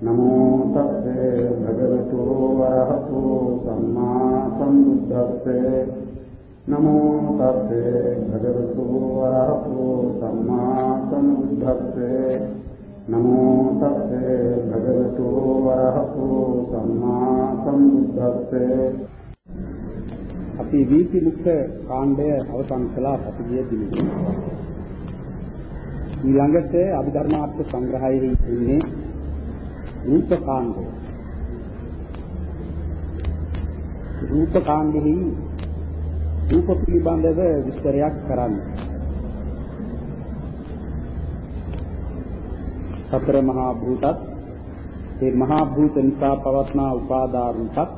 නමෝ තස්සේ භගවතු වරහතු සම්මා සම්බුද්දස්සේ නමෝ තස්සේ භගවතු වරහතු සම්මා සම්බුද්දස්සේ නමෝ තස්සේ භගවතු වරහතු සම්මා සම්බුද්දස්සේ අපි වීතිමුක්ත කාණ්ඩය අවසන් කළා පසුගිය දිනේ. ඊළඟට අභිධර්මාර්ථ සංග්‍රහයේ ඉන්නේ රූප කාණ්ඩය. රූප කාණ්ඩෙහි රූප පිළිබඳව විස්තරයක් කරන්න. සතර මහා භූතත් ඒ මහා භූත නිසා පවත්නා උපාදා රූපත්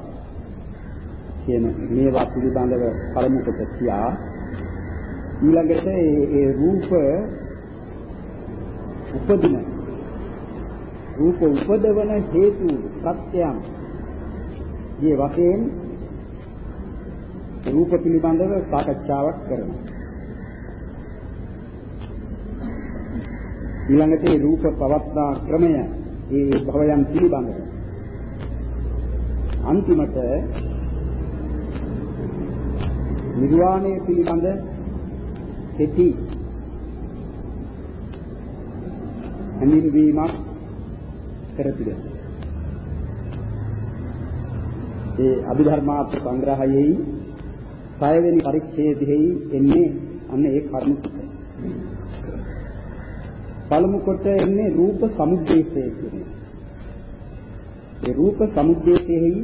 කියන මේවා පිළිබඳව පළමු කොට කියා ඊළඟට ඒ රූප උපදින රූප උපදවන හේතු ප්‍රත්‍යයන්. මේ වශයෙන් රූප පිළිබඳව සාකච්ඡාවක් කරනවා. ඊළඟට ඒ රූප පවත්නා ක්‍රමය ඒ භවයන් පිළිබඳව. අන්තිමට නිර්වාණය පිළිබඳ කෙටි හැඳින්වීමක් කර තිබෙනවා. ඒ අභිධර්මාර්ථ සංග්‍රහයෙහි සයවෙනි පරිච්ඡේදයෙහි එන්නේ අන්න ඒ කර්ම ටික. පළමු කොට එන්නේ රූප සමුද්දේශය කියන්නේ. ඒ රූප සමුද්දේශයෙහි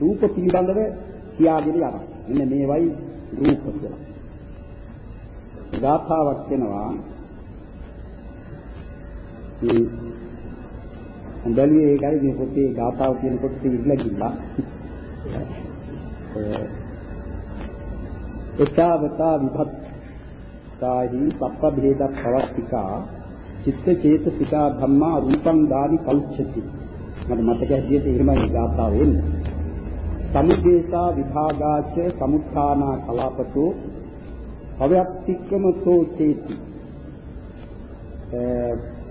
රූප පිළිබඳව කියාගෙන යනවා. මෙන්න මේවයි රූප කියලා. ගාථාවක් වෙනවා මේ බැලුවේ ඒකයි මේ පොතේ ගාථාව කියන කොටසේ ඉන්න ගිල්ලා. එතාවතා විභත් කාහි සප්ප භේද පවස්තිකා චිත්ත චේතසිකා ධම්මා රූපං දානි කල්ච්ඡති. මට මතක හැටියට එහෙමයි ගාථාව එන්නේ. සමුදේසා විභාගාච සමුත්ථානා කලාපතෝ අව්‍යක්තික්කමතෝ චේති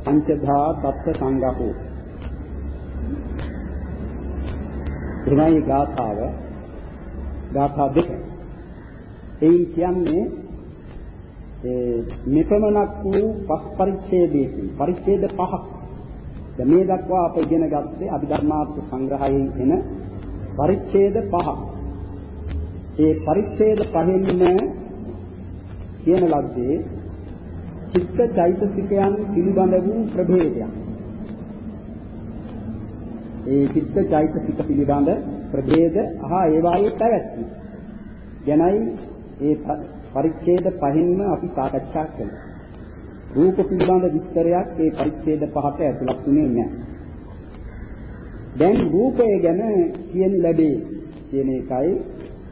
පංචධා තත්ත්ව සංගහෝ එනයි ගාථාව ගාථා දෙක එයින් කියන්නේ ඒ මෙපමණක් වූ පස් පරිච්ඡේදයකින් පරිච්ඡේද පහක් දැන් මේ දක්වා අප ඉගෙන ගත්තේ අභිධර්මාර්ථ සංග්‍රහයෙන් එන පරිච්ඡේද පහ. ඒ පරිච්ඡේද පහෙන්ම කියන ලද්දේ චිත්ත චෛතසිකයන් පිළිබඳ වූ ප්‍රභේදයක්. ඒ චිත්ත චෛතසික පිළිබඳ ප්‍රභේද අහා ඒවායේ පැවැත්ම. ගැනයි ඒ පරිච්ඡේද පහෙන්ම අපි සාකච්ඡා කළේ. රූප පිළිබඳ විස්තරයක් ඒ පරිච්ඡේද පහට ඇතුළත් වෙන්නේ නැහැ. දැන් රූපය ගැන කියන ලැබේ කියන එකයි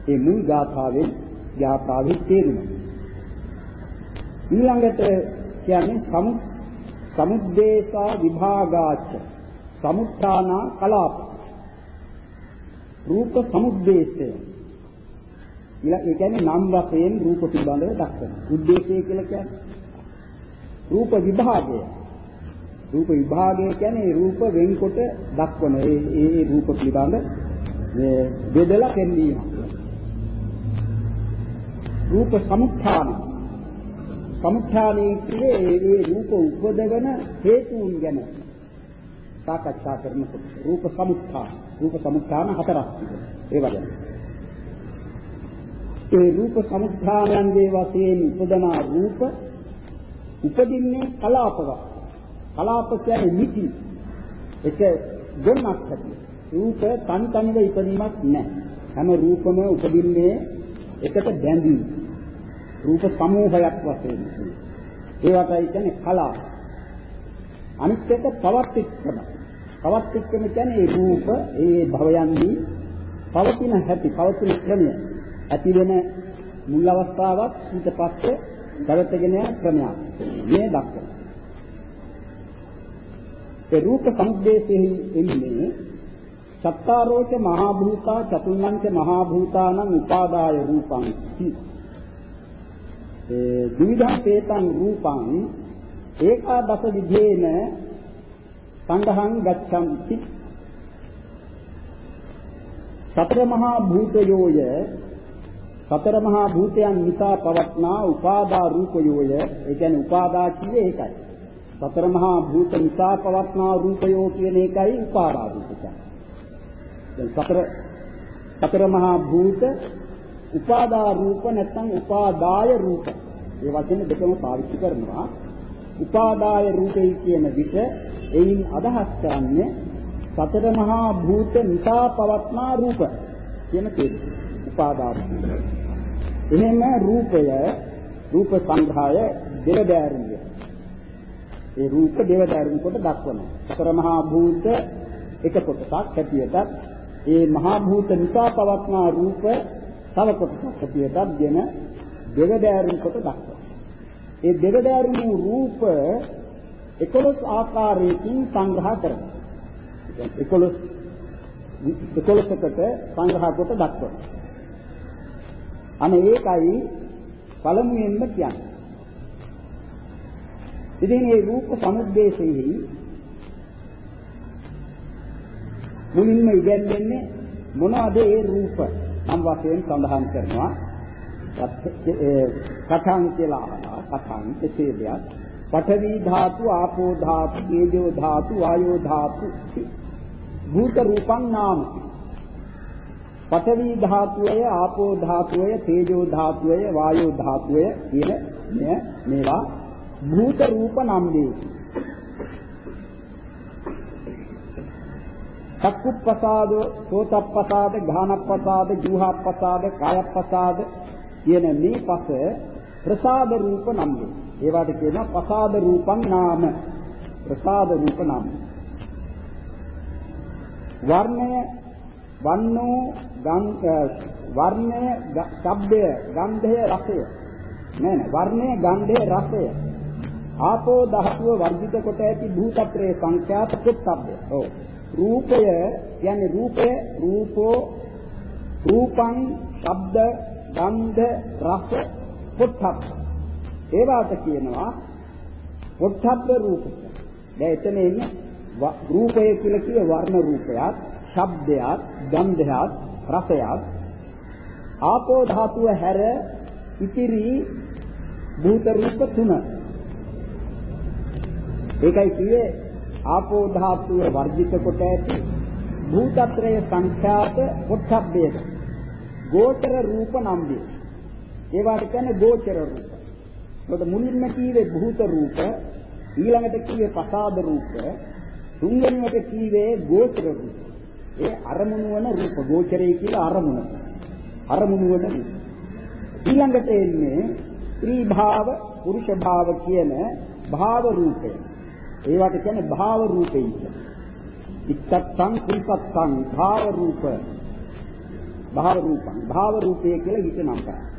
ඒ මුල් ගාථාවෙන් ගාථාවේ තේරුම. ඊළඟට කියන්නේ සමු සමුද්දේශා විභාගාච සමුත්ථානා කලාප රූප සමුද්දේශය ඊළඟ ඒ කියන්නේ නම් වශයෙන් රූප පිළිබඳව දක්වන. උද්දේශය කියලා කියන්නේ රූප විභාගය රූප විභාගය කියන්නේ රූප වෙන්කොට දක්වන ඒ ඒ රූප පිළිබඳ මේ බෙදලා පෙන්වීම. රූප සමුත්ථාන සමුත්ථානයේ කියේ ඒ රූප උපදවන හේතුන් ගැන සාකච්ඡා කරනකොට රූප සමුත්ථාන රූප සමුත්ථාන හතරක් තිබෙනවා. ඒ වගේ. ඒ රූප සමුත්ථානයන්ගේ වශයෙන් උපදනා රූප උපදින්නේ කලාපවත් කලාප කියන්නේ නිති. ඒක ගොන්නක් හැටියට. රූප තනි තනිව ඉපදීමක් නැහැ. හැම රූපම උපදින්නේ එකට බැඳී. රූප සමූහයක් වශයෙන්. ඒවටයි කියන්නේ කලාප. අනිත් එක තවත් එක්කම. තවත් එක්කම කියන්නේ රූප ඒ භවයන්හි පවතින හැටි, පවතින ක්‍රමය. ඇති වෙන මුල් අවස්ථාවක් ඊට පස්සේ පැවතගෙන යන ක්‍රමයක්. මේ දක්වන. ඒ රූප සමුද්දේශෙහි එන්නේ සත්තාරෝච මහා භූතා චතුර්ණංච මහා භූතානං උපාදාය රූපං හි ඒ විවිධ තේතං රූපං ඒකාදස විධේන සංඝහං ගච්ඡanti. සතර මහා භූතයෝය සතර මහා භූතයන් නිසා පවත්නා උපාදා රූපයෝය. ඒ කියන්නේ උපාදා කියේ ඒකයි. සතර මහා භූත නිසා පවත්නා රූපයෝ කියන එකයි උපාදා රූප කියන්නේ. දැන් සතර සතර මහා භූත උපාදා රූප නැත්නම් උපාදාය රූප. මේ වචන දෙකම පාවිච්චි කරනවා. උපාදාය රූපේ කියන විට එයින් අදහස් කරන්නේ සතර මහා භූත නිසා පවත්නා රූප කියන තේරුම. උපාදාන. එහෙම රූපය රූප සංග්‍රහය දෙවදෑරුම්ය. ඒ රූප දෙවදෑරුම් කොට දක්වනවා. සතර මහා භූත එක කොටසක් හැටියට ඒ මහා භූත නිසා පවත්නා රූප තව කොටසක් හැටියටත් ගෙන දෙවදෑරුම් කොට දක්වනවා. ඒ දෙවදෑරුම් රූප 11 ආකාරයකින් සංග්‍රහ කරනවා. 11 11කට සංග්‍රහ කොට දක්වනවා. අනේ ඒකයි පළමුවෙන්ම කියන්නේ. ඉතින් මේ රූප සමුද්දේශෙහි මුලින්ම ඉගැන්වෙන්නේ මොනවද ඒ රූප නම් වශයෙන් සඳහන් කරනවා. කථාන් කියලා අහනවා. කථාන් කෙසේ දෙයක් පඨවි ධාතු, ආපෝ ධාතු, තේජෝ ධාතු, වායෝ ධාතු භූත රූපං නාමති. පඨවි ධාතුවය, ආපෝ ධාතුවය, තේජෝ ධාතුවය, වායෝ ධාතුවය කියන මෙය මේවා භූත රූප නම් වේ. චක්කුප්පසාද, සෝතප්පසාද, ගානප්පසාද, ජීවහප්පසාද, කායප්පසාද කියන මේ පස ප්‍රසාද රූප නම් වේ. ඒවට කියනවා ප්‍රසාද රූපං නාම. ප්‍රසාද රූප නාම. වර්ණය වන්නෝ වර්ණය ශබ්දය ගන්ධය රසය. නෑ නෑ වර්ණය ගන්ධය රසය. ආපෝ ධාතුව වර්ධිත කොට ඇති භූතත්‍රයේ සංඛ්‍යාත කුත්තබ්බය ඔව්. රූපය කියන්නේ රූපය රූපෝ රූපං ශබ්ද ගන්ධ රස පොට්ටබ්බ ඒවාට කියනවා පොට්ටබ්බ රූප දැන් එතන ඉන්නේ රූපය කියලා කියේ වර්ණ රූපයක් ශබ්දයක් ගන්ධයක් රසයක් ආපෝ ධාතුව හැර ඉතිරි භූත රූප තුන ඒකයි කියේ ආපෝ ධාතුව වර්ජිත කොට ඇති භූතත්‍රයේ සංඛ්‍යාත පොට්ටබ්බේද ගෝචර රූප නම් වේ. ඒවට කියන්නේ ගෝචර රූප. මොකද මුලින්ම කීවේ භූත රූප ඊළඟට කීවේ පසාද රූප තුන්වෙනිවට කීවේ ගෝචර රූප. ඒ අරමුණු වන රූප ගෝචරය කියලා අරමුණ. අරමුණු වන රූප. ඊළඟට එන්නේ ස්ත්‍රී භාව පුරුෂ භාව කියන භාව රූපය. ඒවට කියන්නේ භාව රූපේ කියලා. ඉත්තත්සං කුසත්තං භාව රූප භාව රූපං භාව රූපය කියලා හිත නම් කරා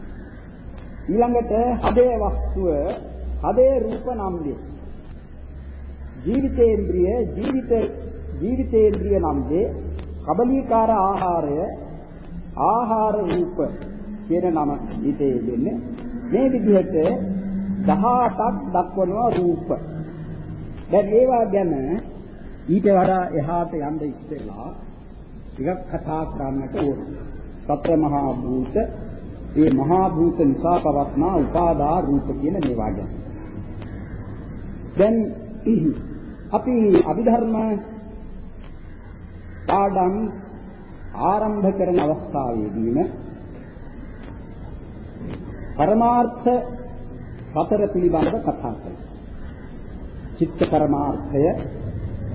ඊළඟට හදේ වස්තුව හදේ රූප නම් වේ. ජීවිතේන්ද්‍රිය ජීවිත ජීවිතේන්ද්‍රිය නම් වේ. කබලීකාර ආහාරය ආහාර රූප කියන නම හිතේ දෙන්නේ මේ විදිහට 18ක් දක්වනවා රූප. දැන් ඒවා ගැන ඊට වඩා එහාට යන්න ඉස්සෙල්ලා ටිකක් කතා කරන්නට ඕන. සතර මහා භූත, ඒ මහා භූත නිසා පවත්නා උපාදා රූප කියන මේවා ගැන. දැන් අපි අභිධර්ම පාඩම් ආරම්භ කරන අවස්ථාවේදීම පරමාර්ථ සතර පිළිබඳව කතා කරනවා. චිත්ත පරමාර්ථය,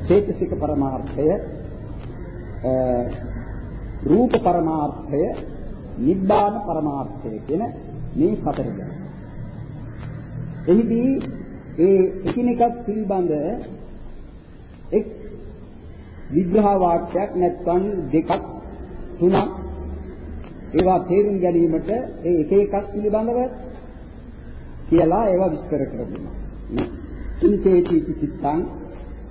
චේතසික පරමාර්ථය, රූප පරමාර්ථය, නිබ්බාන පරමාර්ථය කියන මේ සතර ගැන. එහිදී ඒ එකිනෙකක් පිළිබඳ එක් විග්‍රහ වාක්‍යයක් නැත්නම් දෙකක් තුනක් ඒවා තේරුම් ගැනීමට ඒ එක එකක් පිළිබඳව කියලා ඒවා විස්තර කරගන්නවා. චින්තේති චිත්තං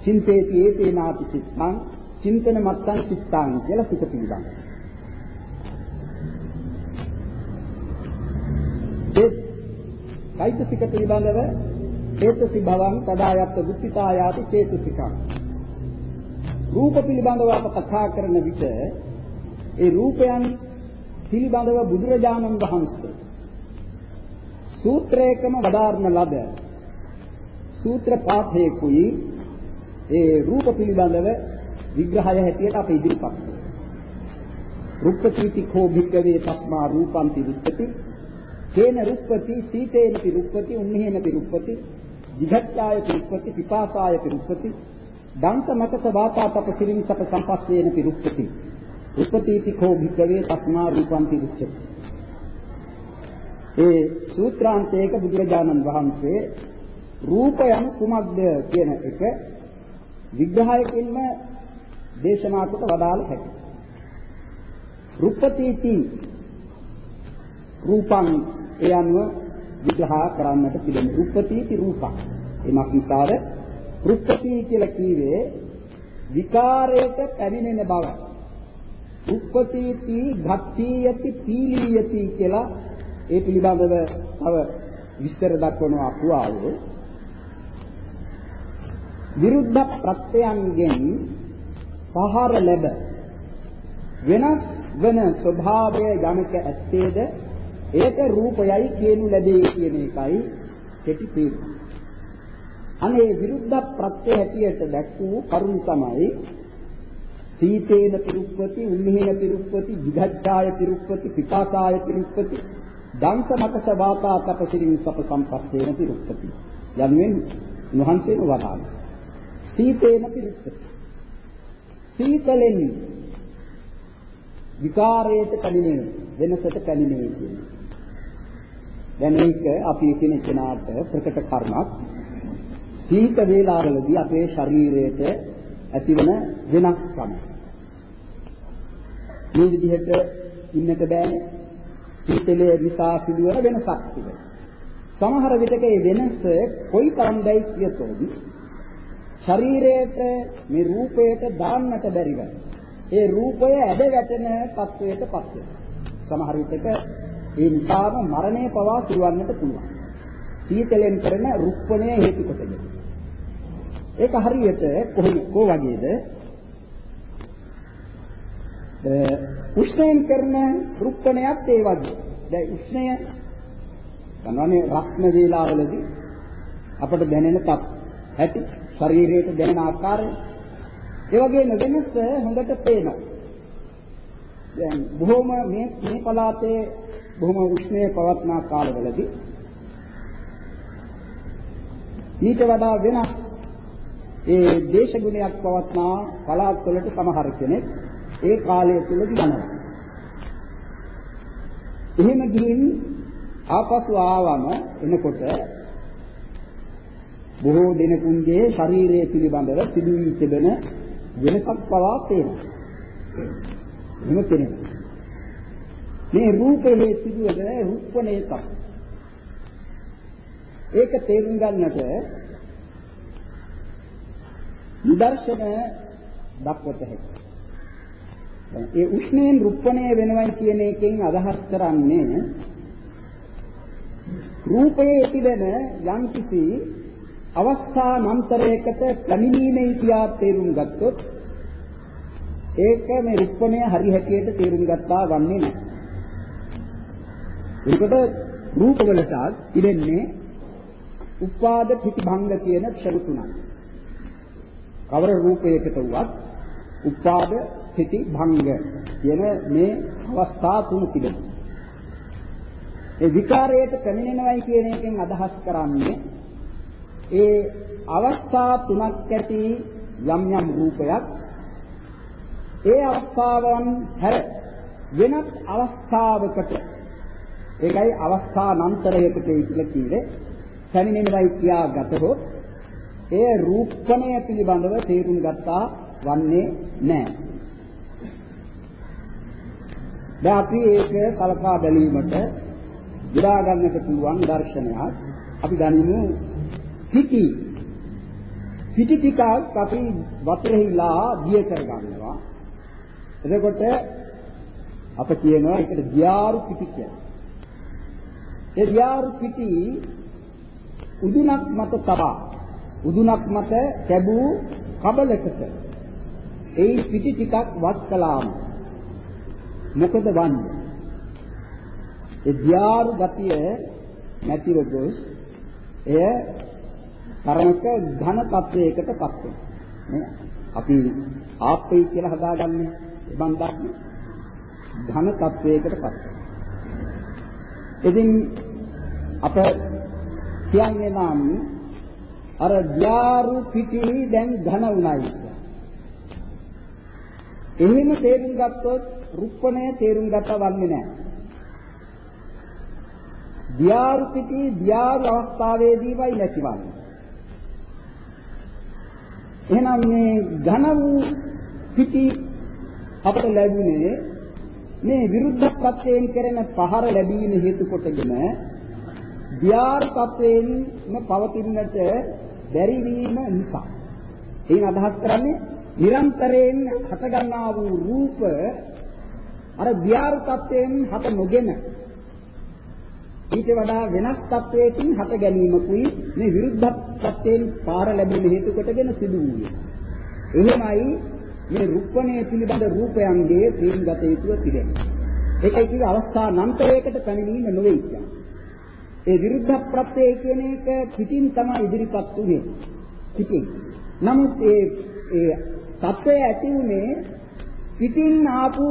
චින්තේති ඒතේනාති චිත්තං චින්තන මත්තං චිත්තං කියලා සිත පිළිබඳ. ඒ චෛතසික පිළිබඳව චේතසි භවං තදායත් බුද්ධිතායාති චේතසිකං. රූප පිළිබඳව අප කතා කරන විට ඒ රූපයන් පිළිබඳව බුදුරජාණන් වහන්සේ සූත්‍රයකම වදාරන ලද සූත්‍ර පාඨයකුයි ඒ රූප පිළිබඳව විග්‍රහය හැටියට අප ඉදිරිපත් කරනවා. රුක්කටීති කෝ භික්කවේ තස්මා රූපන්ති රුක්කති කේන රුක්කති සීතේන පිරුක්කති උන්නේන පිරුක්කති විඝට්ඨාය පිරුක්කති පිපාසාය පිරුක්කති දන්ත මකස වාතා තප සිරින් තප සම්පස්සේන පිරුක්කති රුක්කටීති කෝ භික්කවේ තස්මා රූපන්ති රුක්කති ඒ සූත්‍රාන්තයක බුදුරජාණන් වහන්සේ රූප යන කුමක්ද කියන එක විග්‍රහයකින්ම දේශනා කොට වදාළ හැකියි. රුප්පතිති රූපං ඒ අනුව විග්‍රහ කරන්නට පිළිම රුප්පතිති රූපං. එමක් නිසාද රුප්පති කියලා කීවේ විකාරයට පැමිණෙන බව. රුප්පතිති භක්තියති පීලියති කියලා ඒ පිළිබඳව තව විස්තර දක්වන අකුවාවේ විරුද්ධ ප්‍රත්‍යයන්ගෙන් පහර ලැබ වෙනස් වන ස්වභාවය යමක ඇත්තේද ඒක රූපයයි කියනු ලැබේ කියන එකයි කෙටි තීරණ. අනේ විරුද්ධ ප්‍රත්‍ය හැටියට දැක් වූ කරුණ තමයි සීතේන පිරුප්පති උන්නේන පිරුප්පති විඝච්ඡාය පිරුප්පති පිපාසාය පිරුප්පති දංශ මකස වාතා තපසිරින් සප සම්පස්සේන පිරුප්පති යනුවෙන් උන්වහන්සේම වදාළා සීතේන පිරුප්පති සීතලෙන් විකාරයට පැමිණෙන වෙනසට පැමිණෙන කියන්නේ. දැන් මේක අපි කියන කෙනාට ප්‍රකට කර්මක් සීත වේලාවලදී අපේ ශරීරයට ඇතිවන වෙනස්කම. මේ විදිහට ඉන්නට බෑනේ. සීතලයේ නිසා සිදුවන වෙනසක් තිබෙනවා. සමහර විටක මේ වෙනස කොයි තරම්දයි කියතොත් ශරීරයට මේ රූපයට දාන්නට බැරිව ඒ රූපය ඇද වැටෙන තත්වයට පත් වෙනවා. සමහර විටක ඒ නිසාම මරණය පවා සිදුවන්නට පුළුවන්. සීතලෙන් කරන රුක්පණය හේතු කොටගෙන. ඒක හරියට කොහොම කෝ වගේද? උෂ්ණයෙන් කරන රුක්පණයත් ඒ වගේ. දැන් උෂ්ණය ගන්නවනේ රස්න වේලාවලදී අපට දැනෙන තත් ඇති ශරීරයට දැනෙන ආකාරය ඒ වගේම වෙනස හොඳට පේනවා. දැන් බොහොම මේ මේ පළාතේ බොහොම උෂ්ණයේ පවත්නා කාලවලදී ඊට වඩා වෙනස් ඒ දේශගුණයක් පවත්නා පළාත්වලට සමහර කෙනෙක් ඒ කාලය තුලදී යනවා. එහෙම ගිහින් ආපසු ආවම එනකොට බොහෝ දෙනෙකුන්ගේ ශරීරය පිළිබඳව සිදු වී තිබෙන වෙනසක් පවා පේනවා. එහෙම කෙනෙක්. මේ රූපයේ සිදුවන රූපණේ තමයි. ඒක තේරුම් ගන්නට නිදර්ශන දක්වත හැකියි. ඒ උෂ්ණයෙන් රුප්පණය වෙනවයි කියන එකෙන් අදහස් කරන්නේ රූපයේ තිබෙන යම්කිසි අවස්ථානන්තරයකට පැමිණීමේ කියා තේරුම් ගත්තොත් ඒක මේ රුප්පණය හරි හැටියට තේරුම් ගත්තා වන්නේ නැහැ. ඒකට රූපවලට ඉදෙන්නේ උපාද පිටිභංග කියන ක්ෂණ තුනක්. කවර රූපයකට වුවත් උපාද ස්ථಿತಿ භංග කියන මේ අවස්ථා තුන තිබෙනවා. ඒ විකාරයට පැමිණෙනවයි කියන එකෙන් අදහස් කරන්නේ ඒ අවස්ථා තුනක් ඇති යම් යම් රූපයක් ඒ අවස්ථාවන් හැර වෙනත් අවස්ථාවකට ඒකයි අවස්ථානන්තරයකට කියලා කියේ පැමිණෙනවයි කියා ගතහොත් ඒ රූපණය පිළිබඳව තේරුම් ගත්තා වන්නේ නැහැ. දැන් අපි ඒක කලකා බැලීමට විඩා ගන්නට පුළුවන් දර්ශනයක්. අපි ගනිමු පිටි. පිටි ටිකක් අපි වතුරෙහිලා දිය කර ගන්නවා එතකොට අප කියනවා ඒකට දියාරු පිටි කියලා. ඒ දියාරු පිටි උදුනක් මත තබා උදුනක් මත තැබූ කබලකට ඒ පිටි ටිකක් වත් කළාම මොකද වන්නේ? ඒ දියාරු ගතිය නැතිව ගොස් එය තරමක ඝන තත්වයකටපත් වෙනවා. නේ? අපි ආප්පේ කියලා හදාගන්නේ මන් දන්නේ ඝන තත්වයකටපත් වෙනවා. ඉතින් අප කියන්නේ නම් අර දියාරු පිටි දැන් ඝන උනායි. එහෙම තේරුම් ගත්තොත් රුප්පණය තේරුම් ගත්තා වන්නේ නැහැ. දියාරු පිටි දියාරු අවස්ථාවේදීමයි නැතිවන්නේ. එහෙනම් මේ ඝන වූ පිටි අපට ලැබුණේ මේ විරුද්ධ ප්‍රත්‍යයෙන් කරන පහර ලැබීම හේතු කොටගෙන දියාර තත්වයෙන් පවතින්නට බැරි වීම නිසා. එයින් අදහස් කරන්නේ නිරන්තරයෙන් හටගන්නා වූ රූප අර දියාර තත්වයෙන් හට නොගෙන ඊට වඩා වෙනස් තත්වයකින් හට ගැනීමකුයි මේ විරුද්ධ තත්වයෙන් පාර ලැබීම හේතු කොටගෙන සිදු වූයේ. එහෙමයි මේ රුප්පණය පිළිබඳ රූපයන්ගේ තේරුම් ගත යුතුව තිබෙනවා. ඒකයි කිව්ව අවස්ථා නන්තරයකට පැමිණීම නොවේ කියන්නේ. ඒ විරුද්ධ ප්‍රත්‍යය කියන එක පිටින් තමයි ඉදිරිපත් වුනේ. පිටින්. නමුත් ඒ ඒ தත්වය ඇති උනේ පිටින් ආපු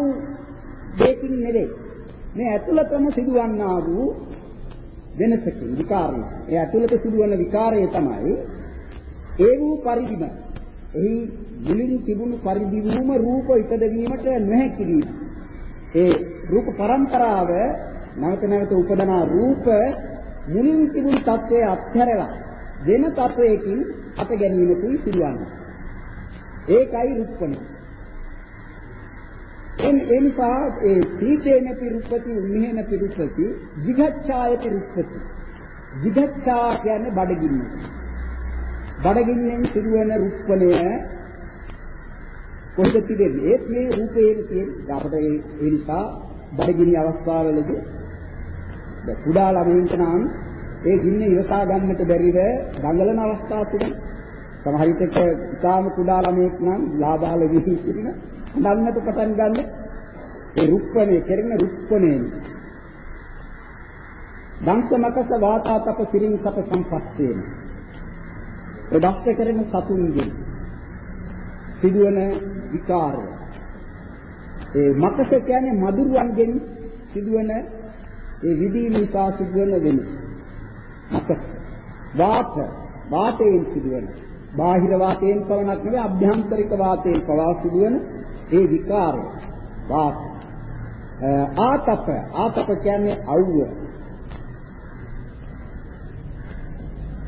දෙකින් නෙවෙයි. මේ ඇතුළතම සිදුවන්නා වූ වෙනසකින් විකාරය. ඒ ඇතුළත සිදුවන විකාරය තමයි ඒ වූ පරිදිම එහි මුලින් තිබුණු පරිදි වූම රූප ඉපදවීමට නොහැකි වීම. ඒ රූප પરම්පරාව නැවත නැවත උපදනා රූප මුලින් තිබුණු தත්වයේ අත්හැරලා වෙන தත්වයකින් අත ගැනීමකුයි සිදුවන්නේ. ඒකයි රුප්පණය. ඒ නිසා ඒ සීතේන පිරුප්පති උන්නේන පිරුප්පති jigacchāය පිරුප්පති. jigacchā කියන්නේ බඩගින්න. බඩගින්නෙන් සිදුවන රුප්පණය කොහෙද තිබෙන්නේ? ඒත් මේ රූපයේ තියෙන අපිට ඒ නිසා බඩගිනි අවස්ථාවවලදී කුඩා ළමයින්ට නම් ඒ ගින්න ඉවසා ගන්නට බැරිව දඟලන අවස්ථා තිබෙනවා. සමහර විටක ඉතාම කුඩා ළමයෙක් නම් ලාබාල විහි සිටින නන්නට පටන් ගන්න. ඒ රුක්කනේ කෙරෙන රුක්කනේ දංශ මකස වාතාතප සිරින් සප සම්පස්සේන. ඒ දස්ත කරන සතුන්ගේ සිදුවන විකාරය. ඒ මකස කියන්නේ මදුරුවන්ගෙන් සිදුවන ඒ විදී නිසා සිදුවන වෙනස මකස වාත වාතයෙන් සිදුවන. බාහිර වාතයෙන් පවණක් නෙවෙයි අභ්‍යන්තරික වාතයෙන් පවා සිදුවන ඒ විකාරය. වාත. ආතප. ආතප කියන්නේ අවුව.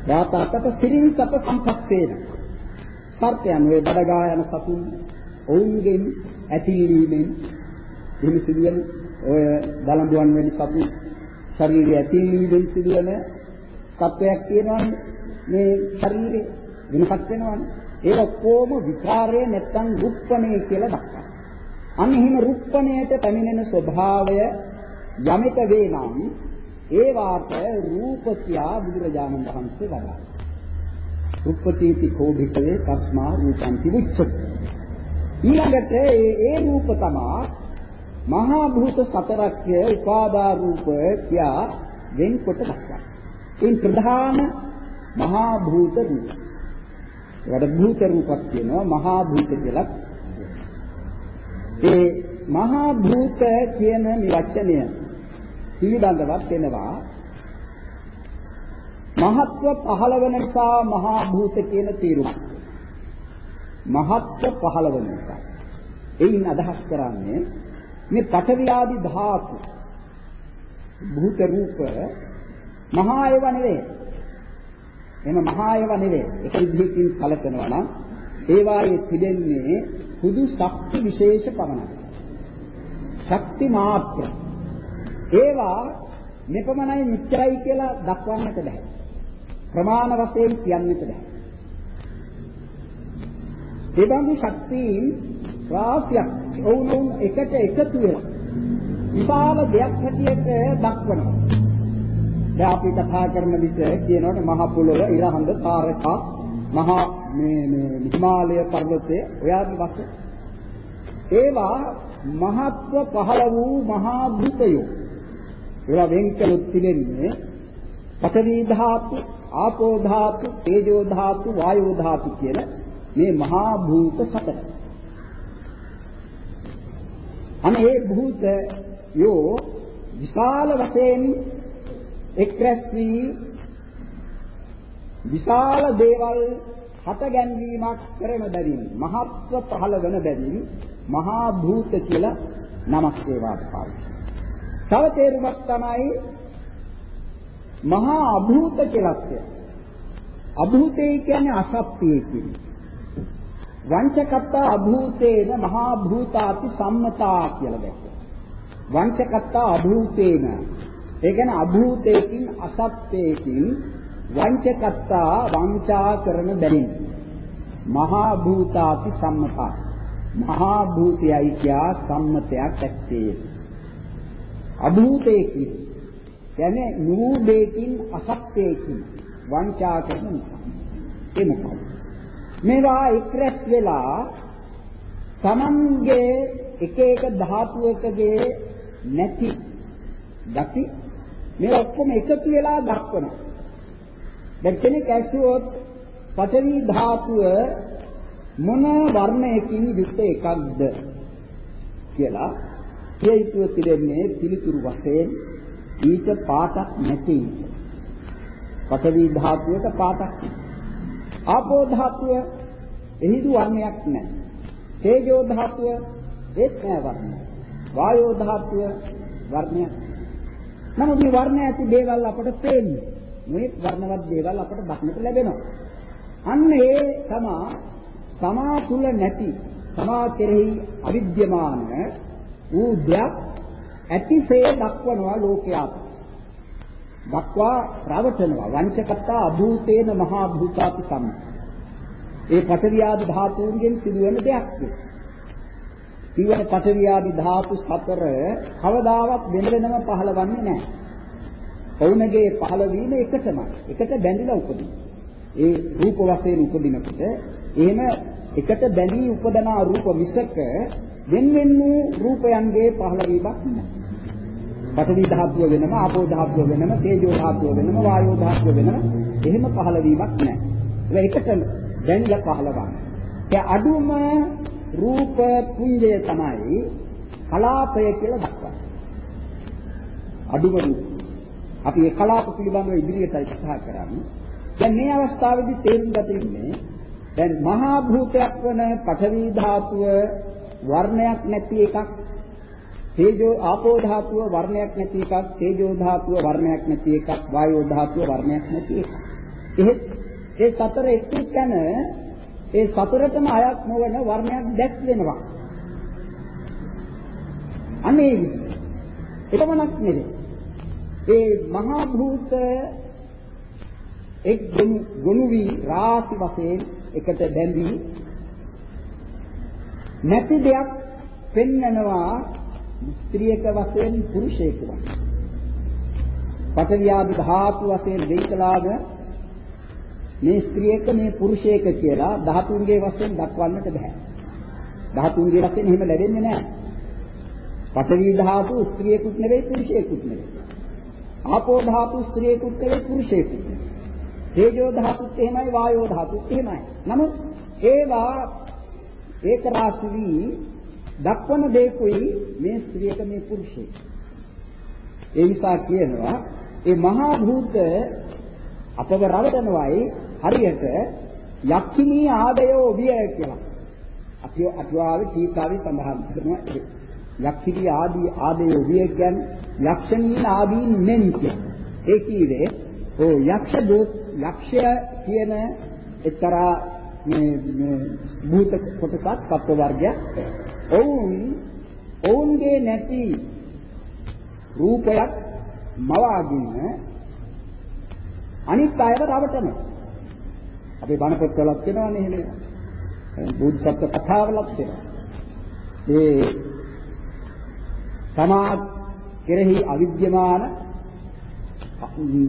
වාතාතප සිරින් සප සම්පත්තේන සර්පයන් වේ බඩගා යන සතුන් ඔවුන්ගෙන් ඇතිලීමෙන් එහෙම සිදුවෙන ඔය බලඹුවන් වැනි සතු ශරීරය ඇතිලීමෙන් සිදුවන තත්වයක් තියෙනවානේ. මේ ශරීරේ වෙනසක් වෙනවානේ. ඒක කොහොම විකාරය නැත්තම් රුප්පණය කියලා දක්වනවා. අන්න එහෙම රුප්පණයට පැමිණෙන ස්වභාවය යමක වේ නම් ඒ වාට රූපතියා බුදුරජාණන් වහන්සේ වදාළා. රුප්පතිති කෝභිකේ තස්මා රූපන්ති උච්චති ඊළඟට ඒ ඒ රූප තමා මහා භූත සතරක්ය උපාදා රූප කියා වෙන්කොට දක්වනවා. ඉන් ප්‍රධාන මහා භූත රූප. ඒකට භූත රූපක් කියනවා මහා භූත කියලා. ඒ මහා භූත කියන මේ වචනය පිළිබඳවත් වෙනවා මහත්ව පහළ වෙන නිසා මහා භූත කියන තේරුම. මහත්ව පහළ වෙන නිසා. එයින් අදහස් කරන්නේ මේ පඨවි ආදි ධාතු භූත රූප මහා ඒව නෙවෙයි. එන මහා ඒව නෙවෙයි. ඒක විදිහකින් කලකනවා නම් ඒවායේ තිබෙන්නේ හුදු ශක්ති විශේෂ පමණයි. ශක්ති මාත්‍ර. ඒවා මෙපමණයි නිත්‍යයි කියලා දක්වන්නට බෑ. ප්‍රමාණ වශයෙන් කියන්නට බෑ. ඒ බඳු ශක්තියින් රාශියක් ඔවුන් එකට එකතු වෙලා විශාල දෙයක් හැටියට දක්වනවා. දැන් අපි කතා කරන විට කියනකොට මහ පොළොව, ඉරහඳ, තාරකා, මහා මේ මේ හිමාලය පර්වතය ඔයාගේ වශයෙන් ඒවා මහත්ව පහළ වූ මහා භූතයෝ. ඒවා වෙන් කළොත් තිබෙන්නේ පඨවි ධාතු, ආපෝ ධාතු, තේජෝ ධාතු, වායෝ ධාතු කියන මේ මහා භූත සතර. අනේ භූත යෝ විශාල වශයෙන් එක්රැස් වී විශාල දේවල් හට ගැන්වීමක් කරන බැවින් මහත්ව පහළ වන බැවින් මහා භූත කියලා නමක් ඒවාට පාවිච්චි. තව තේරුමක් තමයි මහා අභූත කියලා කියනවා. අභූතේ කියන්නේ අසත්‍යය කියන්නේ. වංචකත්තා අභූතේන මහා භූතාති සම්මතා කියලා දැක්කේ. වංචකත්තා අභූතේන. ඒ කියන්නේ අභූතේකින් අසත්‍යයකින් වංචකත්තා වංචා කරන බැවින්. මහා භූතාති සම්මතා. මහා භූතයයි කියා සම්මතයක් ඇත්තේ. අභූතේ කියන්නේ නූබේකින් අසත්‍යයකින් වංචා කරන නිසා. ඒ මොකක්ද මේවා එක්රැස් වෙලා තමන්ගේ එක එක ධාතුවකගේ නැති ගති මේ ඔක්කොම එකතු වෙලා දක්වනවා දැන් කෙනෙක් ඇසුවොත් පඨවි ධාතුව මොන වර්ණයකින් යුක්ත එකක්ද කියලා හේතුව පිළිෙන්නේ පිළිතුරු වශයෙන් ඊට පාටක් නැති. පඨවි ධාතුවක පාටක් ආපෝ ධාතුව එහිදු වර්ණයක් නැහැ තේජෝ ධාතුව ඒත් නැහැ වර්ණයක් වායෝ ධාතුව වර්ණයක් නමුත් මේ වර්ණ ඇති දේවල් අපට පේන්නේ මේ වර්ණවත් දේවල් අපට දක්නට ලැබෙනවා. අන්න ඒ තමා තමා තුල නැති තමා කෙරෙහි අවිද්‍යමාන වූ දෙයක් ඇතිසේ දක්වනවා ලෝකයාට. දක්වා රවටනවා වංචකත්තා අභූතේන මහා භූතාපි සම්ම. ඒ පඨවියාදි ධාතුන්ගෙන් සිදුවෙන දෙයක් නේ. ඊවන පඨවියාදි ධාතු සතර කවදාවත් වෙන වෙනම පහළවන්නේ නැහැ. ඔවුන්ගේ පහළ වීම එකටමයි. එකට බැඳිලා උපදින. ඒ රූප වශයෙන් උපදිනකොට එහෙම එකට බැඳී උපදනා රූප මිසක වෙන වෙන වූ රූපයන්ගේ පහළ වීමක් නැහැ. පඨවි ධාතුව වෙනම, ආපෝ ධාතුව වෙනම, තේජෝ ධාතුව වෙනම, වායෝ ධාතුව වෙනම එහෙම පහළ වීමක් නැහැ. ඒක එකට බැඳිලා පහළවන්නේ. ඒ අඩුම රූප පුඤ්ජය තමයි කලාපය කියලා දක්වන්නේ. අඩුම රූප අපි ඒ කලාප පිළිබඳව ඉදිරියටයි කතා කරන්නේ. දැන් මේ අවස්ථාවේදී තේරුම් ගත යුත්තේ දැන් මහා භූතයක් වන පඨවි ධාතුව වර්ණයක් නැති එකක් තේජෝ ආපෝ ධාතුව වර්ණයක් නැති එකක් තේජෝ ධාතුව වර්ණයක් නැති එකක් වායෝ ධාතුව වර්ණයක් නැති එකක්. එහෙත් ඒ සතර එක්ක යන ඒ සතරටම අයත් නොවන වර්ණයක් දැක් වෙනවා අනේ එතමනක් නෙවේ. ඒ මහා භූත එක් ගොනු වී රාශි වශයෙන් එකට බැඳී නැති දෙයක් පෙන්නනවා ස්ත්‍රියක වශයෙන් පුරුෂයෙක් වශයෙන් පඨවියාදි ධාතු වශයෙන් දෙයිකලාද මේ ස්ත්‍රියක මේ පුරුෂයෙක් කියලා ධාතුන්ගේ වශයෙන් දක්වන්නට බෑ ධාතුන්ගේ වශයෙන් එහෙම ලැබෙන්නේ නැහැ පඨවි ධාතු ස්ත්‍රියකුත් නෙවෙයි පුරුෂයෙකුත් නෙවෙයි ආපෝ ධාතු ස්ත්‍රියෙකුත් නෙවෙයි පුරුෂයෙකුත්. තේජෝ ධාතුත් එහෙමයි වායෝ ධාතුත් එහෙමයි. නමුත් ඒවා ඒක රාශි වී දක්වන දෙයකුයි මේ ස්ත්‍රියක මේ පුරුෂයෙක්. ඒ නිසා කියනවා ඒ මහා භූත අපව රවටනවයි හරියට යක්ඛිනී ආදයෝ විය කියලා. අපි අටුවාවේ ටීකාවේ සඳහන් කරනවා යක්ෂිකී ආදී ආදේ විය කියන්නේ යක්ෂණීන ආදීන් මෙන් කියන්නේ. ඒ කීවේ ඕ යක්ෂ දෝත් යක්ෂය කියන එක්තරා මේ මේ භූත කොටසක් සත්ව වර්ගයක්. ඔවුන් ඔවුන්ගේ නැති රූපයක් මවාගෙන අනිත් අයව රවටනවා. අපි බණ පොත්වලක් කියනවනේ එහෙම. බුද්ධ කතාවලක් කියනවා. ඒ තමා කෙරෙහි අවිද්‍යමාන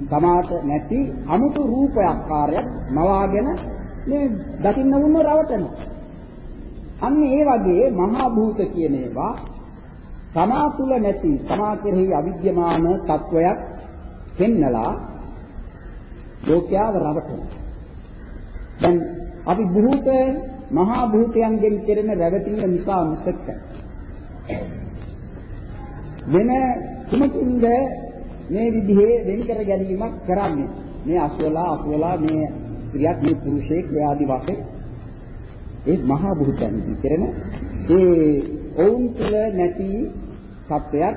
තමාට නැති අමුතු රූපයක් කාර්යයක් මවාගෙන මේ දකින්න වුණ රවටන. අන්න ඒ වගේ මහා භූත කියන ඒවා තමා තුල නැති තමා කෙරෙහි අවිද්‍යමාන තත්වයක් පෙන්නලා ලෝකයාව රවටන. දැන් අපි භූත මහා භූතයන්ගෙන් කෙරෙන රැවටීම නිසා මිසක වෙන කුමකින්ද මේ විදිහේ වෙන් කර ගැනීමක් කරන්නේ මේ අසවලා අසවලා මේ ස්ත්‍රියක් මේ පුරුෂයෙක් ආදි වශයෙන් ඒ මහා භූතයන් කෙරෙන ඒ ඔවුන් තුළ නැති සත්‍යයක්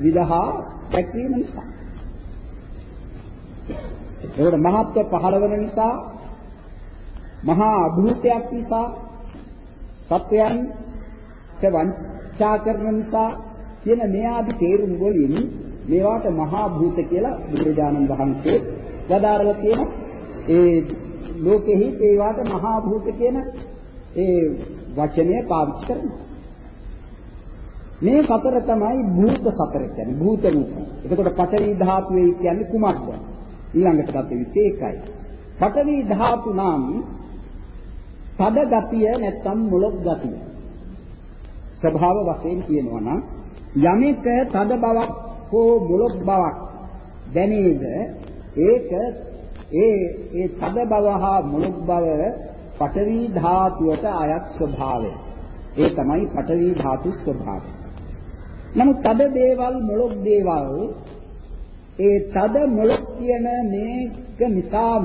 විදහා දැක්වීම නිසා. ඒකට මහත්ව පහළ වෙන නිසා මහා භූතයක් නිසා සත්‍යයන් වංචා කරන නිසා කියන මේ ආදී තේරුම් වලින් මේවාට මහා භූත කියලා බුදුරජාණන් වහන්සේ වදාරලා තියෙන ඒ ලෝකෙහි ඒවාට මහා භූත කියන ඒ වචනය පාවිච්චි කරනවා. මේ සතර තමයි භූත සතර කියන්නේ භූත රූප. එතකොට පඨවි ධාතුවේ කියන්නේ කුමක්ද? ඊළඟට ගත ඒකයි. පඨවි ධාතු නම් තද ගතිය නැත්තම් මොළොක් ගතිය. ස්වභාව වශයෙන් කියනවා නම් යමෙක් තද බවක් හෝ මොළොක් බවක් දැනේද ඒක ඒ ඒ තද බව හා මොළොක් බව පඨවි ධාතුවට අයත් ස්වභාවය. ඒ තමයි පඨවි ධාතු ස්වභාවය. නමුත් තද දේවල් මොළොක් දේවල් ඒ තද මොළොක් කියන මේක නිසාම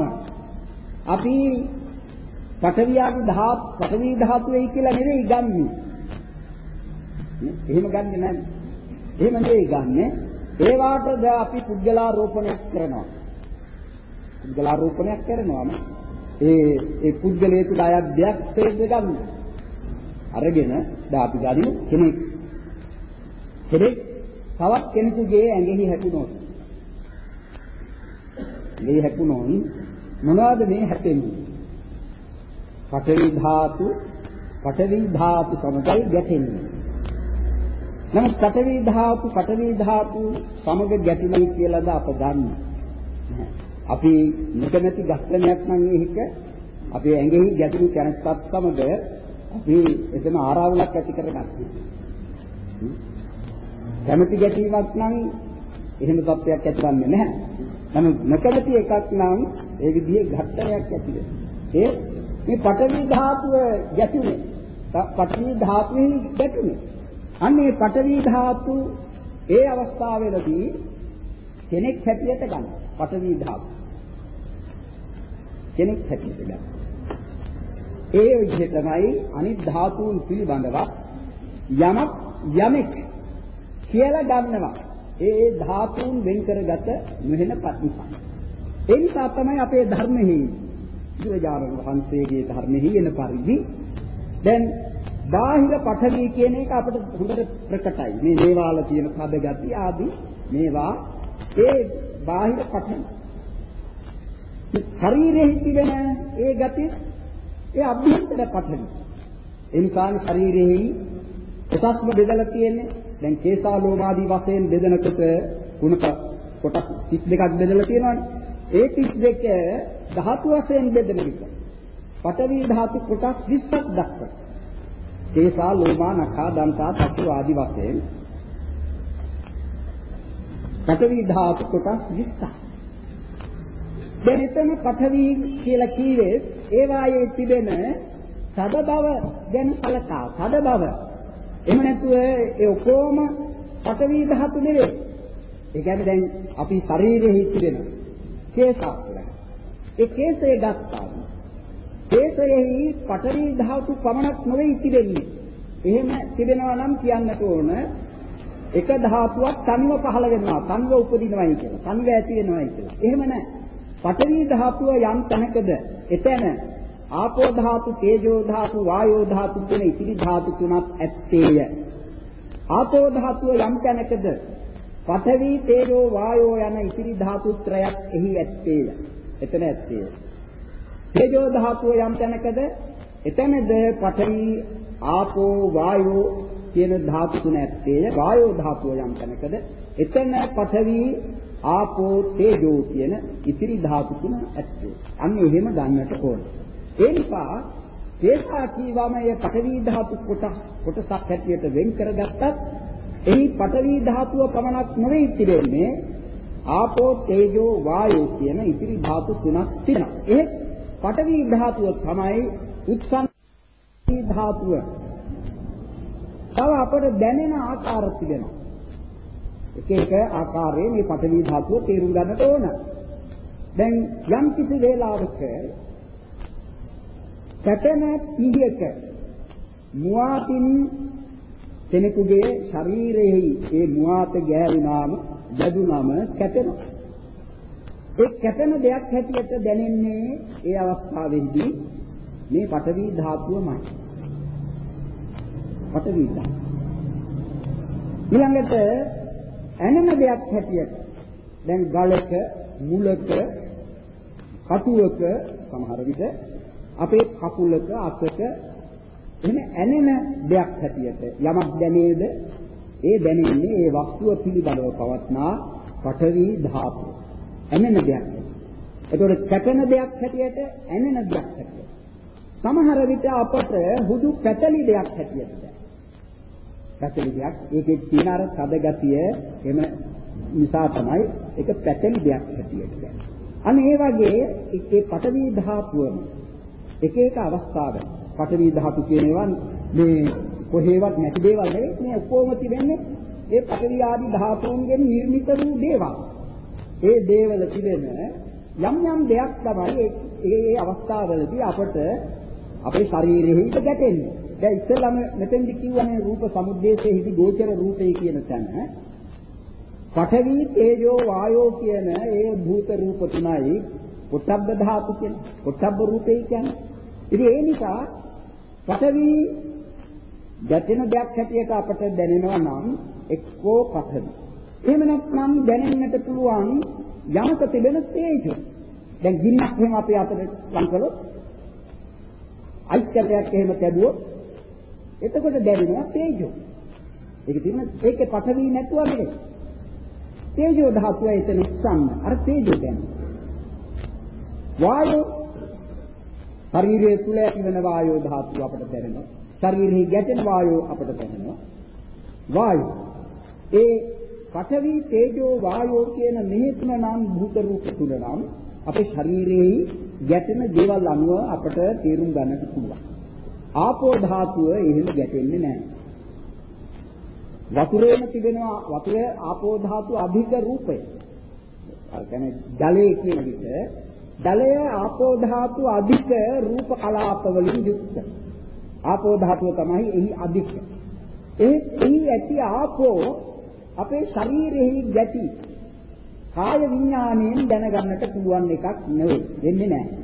අපි පඨවියාගේ ධාතු පඨවි ධාතුවයි කියලා නෙවෙයි ගන්නෙ. එහෙම ගන්නෙ නැහැ. එහෙම නෙවෙයි ගන්නෙ. ඒ වාටද අපි පුද්ගලාරෝපණයක් කරනවා. පුද්ගලාරෝපණයක් කරනවාම ඒ ඒ පුද්ගලයාට අයත් දෙයක් සේද ගන්න. අරගෙන දැන් අපි ගනිමු කෙනෙක් කෙනෙක් තවත් කෙනෙකුගේ ඇඟෙහි හැපුණොත් මේ හැපුණොත් මොනවද මේ හැපෙන්නේ? පඨවි ධාතු පඨවි ධාතු සමගයි ගැටෙන්නේ. නමුත් පඨවි ධාතු පඨවි ධාතු සමග ගැටුණයි කියලාද අප දන්නේ. අපි නිකමැති ගස්තනයක් නම් මේක අපේ ඇඟෙහි ගැටුණු කැනස්සත් සමග අපි එතන ආරාවුලක් ඇති කරගන්නවා. කැමැති ගැටීමක් නම් එහෙම තත්ත්වයක් ඇතිවන්නේ නැහැ. නමුත් නොකැමැති එකක් නම් ඒ විදිහේ ඝට්ටනයක් ඇති වෙනවා. ඒ මේ පඨවි ධාතුව ගැටුනේ. පඨවි ධාතුවේ ගැටුනේ. අන්න මේ පඨවි ධාතු ඒ අවස්ථාවේදී කෙනෙක් හැටියට ගන්න. පඨවි ධාතු. කෙනෙක් හැටියට ගන්න. ඒ විදිහටමයි අනිත් ධාතුන් පිළිබඳව යමක් යමෙක් කියලා ගන්නවා. ඒ ධාතුන් වෙන් කරගත නොහෙන නිසා. ඒ නිසා තමයි අපේ ධර්මෙහි බුදුරජාණන් වහන්සේගේ ධර්මෙහි එන පරිදි දැන් බාහිර පඨවි කියන එක අපිට හොඳට ප්‍රකටයි. මේ දේවාල තියෙන පද ගති ආදී මේවා ඒ බාහිර පඨවි. ශරීරයේ තිබෙන ඒ ගති ඒ අභ්‍යන්තර පඨවි. ඒ නිසා ශරීරයේ කොටස්ම බෙදලා තියෙන්නේ. දැන් කේසා ලෝමාදී වශයෙන් බෙදනකොට කුණක කොටස් 32ක් බෙදලා තියෙනවානේ. ඒ 32 ධාතු වශයෙන් බෙදෙන විට පඨවි ධාතු කොටස් 20ක් දක්වනවා. කේසා ලෝමා නඛා දන්තා තතු ආදී වශයෙන් පඨවි ධාතු කොටස් 20ක්. දැන් එතන පඨවි කියලා කීවේ ඒවායේ තිබෙන තද බව ගැන සලකා තද බව එහෙම නැතුව ඒ ඔක්කොම පඨවි ධාතු නෙවෙයි. ඒ කියන්නේ දැන් අපි ශරීරයේ තිබෙන කේසක් ඒ කේසය ගත්තා. කේසයෙහි පඨවි ධාතු පමණක් නෙවෙයි තිබෙන්නේ. එහෙම තිබෙනවා නම් කියන්නට ඕන එක ධාතුවක් තනිව පහළ වෙනවා, තනිව උපදිනවයි කියලා. තනිව ඇති වෙනවයි කියලා. එහෙම නැහැ. පඨවි ධාතුව යම් තැනකද එතන ආපෝ ධාතු, තේජෝ ධාතු, වායෝ ධාතු කියන ඉතිරි ධාතු තුනක් ඇත්තේය. ආපෝ ධාතුව යම් තැනකද පඨවි, තේජෝ, වායෝ යන ඉතිරි ධාතු ත්‍රයක් එහි ඇත්තේය. එතන ඇත්තේය. තේජෝ ධාතුව යම් තැනකද එතනද පඨවි, ආපෝ, වායෝ කියන ධාතු තුන ඇත්තේය. වායෝ ධාතුව යම් තැනකද එතන පඨවි, ආපෝ, තේජෝ කියන ඉතිරි ධාතු තුන ඇත්තේ. අන්න එහෙම ගන්නට ඕනේ. ඒ නිසා ඒසා කීවම ඒ පඨවි ධාතු කොටස් කොටසක් හැටියට වෙන් කරගත්තත් එහි පඨවි ධාතුව පමණක් නෙවෙයි තිබෙන්නේ ආපෝ තේජෝ වායෝ කියන ඉතිරි ධාතු තුනක් තියෙනවා. ඒ පඨවි ධාතුව තමයි උත්සන්න ධාතුව. තව අපට දැනෙන ආකාර තිබෙනවා. එක එක ආකාරයේ මේ පඨවි ධාතුව තේරුම් ගන්නට ඕන. දැන් යම් කිසි වේලාවක කැටෙන පිහියක මුවාතින් කෙනෙකුගේ ශරීරයේ ඒ මුවාත ගෑවුනාම යදුනම කැටෙනවා. ඒ කැටෙන දෙයක් හැටියට දැනෙන්නේ ඒ අවස්ථාවේදී මේ පඨවි ධාතුවමයි. පඨවි ධාතුව. ඊළඟට ඇනෙන දෙයක් හැටියට දැන් ගලක මුලක කටුවක සමහර විට අපේ කකුලක අතක එහෙම ඇනෙන දෙයක් හැටියට යමක් දැනේද ඒ දැනෙන්නේ ඒ වස්තුව පිළිබඳව පවත්නා පඨවි ධාතුව. ඇනෙන දෙයක්. ඒතකොට කැටෙන දෙයක් හැටියට ඇනෙන දෙයක් හැටියට. සමහර විට අපට හුදු පැටලි දෙයක් හැටියට. පැටලි දෙයක් ඒකේ තියෙන අර තද ගතිය එම නිසා තමයි ඒක පැටලි දෙයක් හැටියට. අන්න ඒ වගේ ඒ පඨවි ධාතුවම එක එක අවස්ථාවල පඨවි ධාතු කියන ඒවා මේ කොහේවත් නැති දේවල් නෙවෙයි මේ ඔක්කොම තිබෙන්නේ ඒ පඨවි ආදී ධාතුන්ගෙන් නිර්මිත වූ දේවල්. ඒ දේවල තිබෙන යම් යම් දෙයක් තමයි ඒ අවස්ථාවලදී අපට අපේ ශරීරෙහි ගැටෙන්නේ. දැන් ඉස්සෙල්ලාම මෙතෙන්දි කිව්වනේ රූප සමුද්දේශයේදී ගෝචර රූපේ කියන තැන පඨවි තේජෝ වායෝ කියන ඒ භූත රූප තුනයි පොට්ටබ්බ ධාතු කියන පොට්ටබ්බ රූපේ කියන්නේ. ඉතින් ඒ නිසා පඨවි ගැටෙන දෙයක් හැටියට අපට දැනෙනවා නම් එක්කෝ පඨවි. එහෙම නැත්නම් දැනෙන්නට පුළුවන් යමක තිබෙන තේජෝ. දැන් ගින්නක් එහෙම අපේ අතට ලං කළොත් අයිස් කැටයක් එහෙම කැඩුවොත් එතකොට දැනෙනවා තේජෝ. ඒක තියෙන ඒකේ පඨවි නැතුව නෙවෙයි. තේජෝ ධාතුව එතන ඉස්සන්න. අර තේජෝ දැනෙනවා. වායෝ ශරීරයේ තුල ඇතිවන වායෝ ධාතුව අපට දැනෙනවා. ශරීරෙහි ගැටෙන වායෝ අපට දැනෙනවා. වායෝ ඒ පඨවි තේජෝ වායෝ කියන මේ තුන නම් භූත රූප තුන නම් අපේ ශරීරයේ ගැටෙන දේවල් අනුව අපට තේරුම් ගන්නට පුළුවන්. ආපෝ ධාතුව එහෙම ගැටෙන්නේ නැහැ. වතුරේම තිබෙනවා වතුරේ ආපෝ ධාතු අධික රූපය. අර කියන්නේ ජලයේ කියන විට ජලය ආපෝ ධාතු අධික රූප කලාප වලින් යුක්ත. ආපෝ ධාතුව තමයි එහි අධික. ඒ එහි ඇති ආපෝ අපේ ශරීරෙහි ගැටි කාය විඥාණයෙන් දැනගන්නට පුළුවන් එකක් නෙවෙයි. වෙන්නේ නැහැ.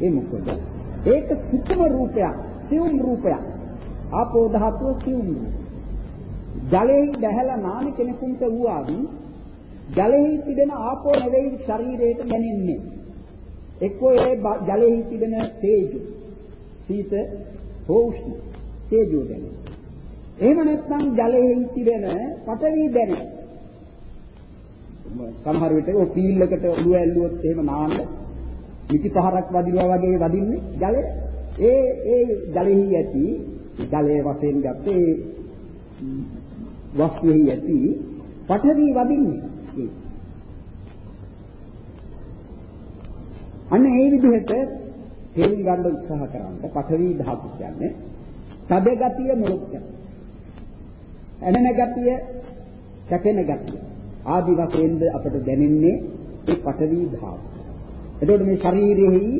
ඒ මොකද? ඒක සුඛම රූපයක්, සියුම් රූපයක්. ආපෝ ධාතුව සියුම් රූපයක්. ජලයේ බැහැලා නාන කෙනෙකුට වූාදී ජලයේ තිබෙන ආපෝ නෙවෙයි ශරීරයට දැනෙන්නේ. එක්කෝ ඒ ජලයේ තිබෙන තේජු සීත හෝ උෂ්ණ තේජෝ දැනෙන. එහෙම නැත්නම් ජලයේ තිබෙන පඨවි දැනෙන. සමහර විට ඔය පීල් එකට ඔළුව ඇල්ලුවොත් එහෙම නාන්න මිටි පහරක් වදිනවා වගේ වදින්නේ ජලය. ඒ ඒ ජලෙහි ඇති ජලයේ වශයෙන් ගත්තේ වස්තුෙහි ඇති පඨවි වදින්නේ. අන්න ඒ විදිහට තේරුම් ගන්න උත්සාහ කරන්න පඨවි ධාතු කියන්නේ තද ගතිය මුලක් ඇනෙන ගතිය කැපෙන ගතිය ආදි වශයෙන්ද අපට දැනෙන්නේ ඒ පඨවි ධාතු. එතකොට මේ ශරීරයේ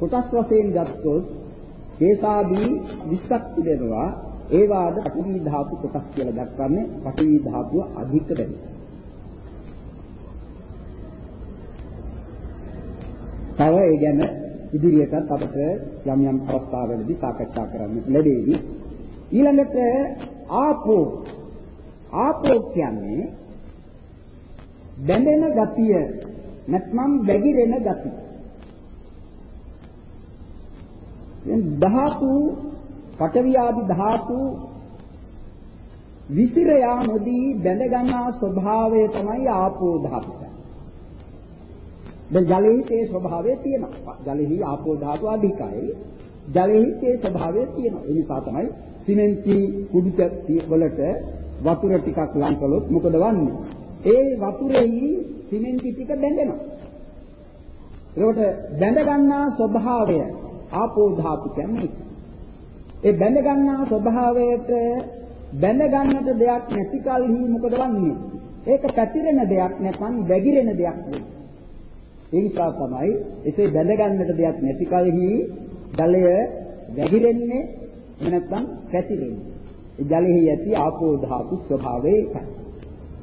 කොටස් වශයෙන් ගත්තොත් කේසාදී 20ක් තිබෙනවා ඒ වාද පඨවි ධාතු කොටස් කියලා දක්වන්නේ පඨවි ධාතුව අධික බැරි. තව ඒ ගැන ඉදිරියටත් අපට යම් යම් අවස්ථාවලදී සාකච්ඡා කරන්න ලැබෙවි. ඊළඟට ආපෝ ආපෝ කියන්නේ බැඳෙන ගතිය නැත්නම් බැගිරෙන ගතිය. දැන් ධාතු පඨවි ආදි ධාතු විසිර යාමදී බැඳ ගන්නා ස්වභාවය තමයි ආපෝ ධාතුව. දැන් ජලයේ ඒ ස්වභාවය තියෙනවා. ජලෙහි ආපෝ ධාතු අධිකයි. ජලයේ ඒ ස්වභාවය තියෙනවා. ඒ නිසා තමයි සිමෙන්ති කුඩු වලට වතුර ටිකක් ලං කළොත් මොකද වන්නේ? ඒ වතුරෙහි සිමෙන්ති ටික බැඳෙනවා. ඒකට බැඳ ගන්නා ස්වභාවය ආපෝ ධාතු කියන්නේ ඒ බැඳ ගන්නා ස්වභාවයට බැඳ ගන්නට දෙයක් නැති කලෙහි මොකද වන්නේ? ඒක පැතිරෙන දෙයක් නැත්නම් වැగిරෙන දෙයක් වෙනවා. ඒ නිසා තමයි එසේ බැඳ ගන්නට දෙයක් නැති කලෙහි ජලය වැగిරෙන්නේ නැත්නම් පැතිරෙන්නේ. ඒ ජලෙහි ඇති ආපෝ ධාතු ස්වභාවය ඒකයි.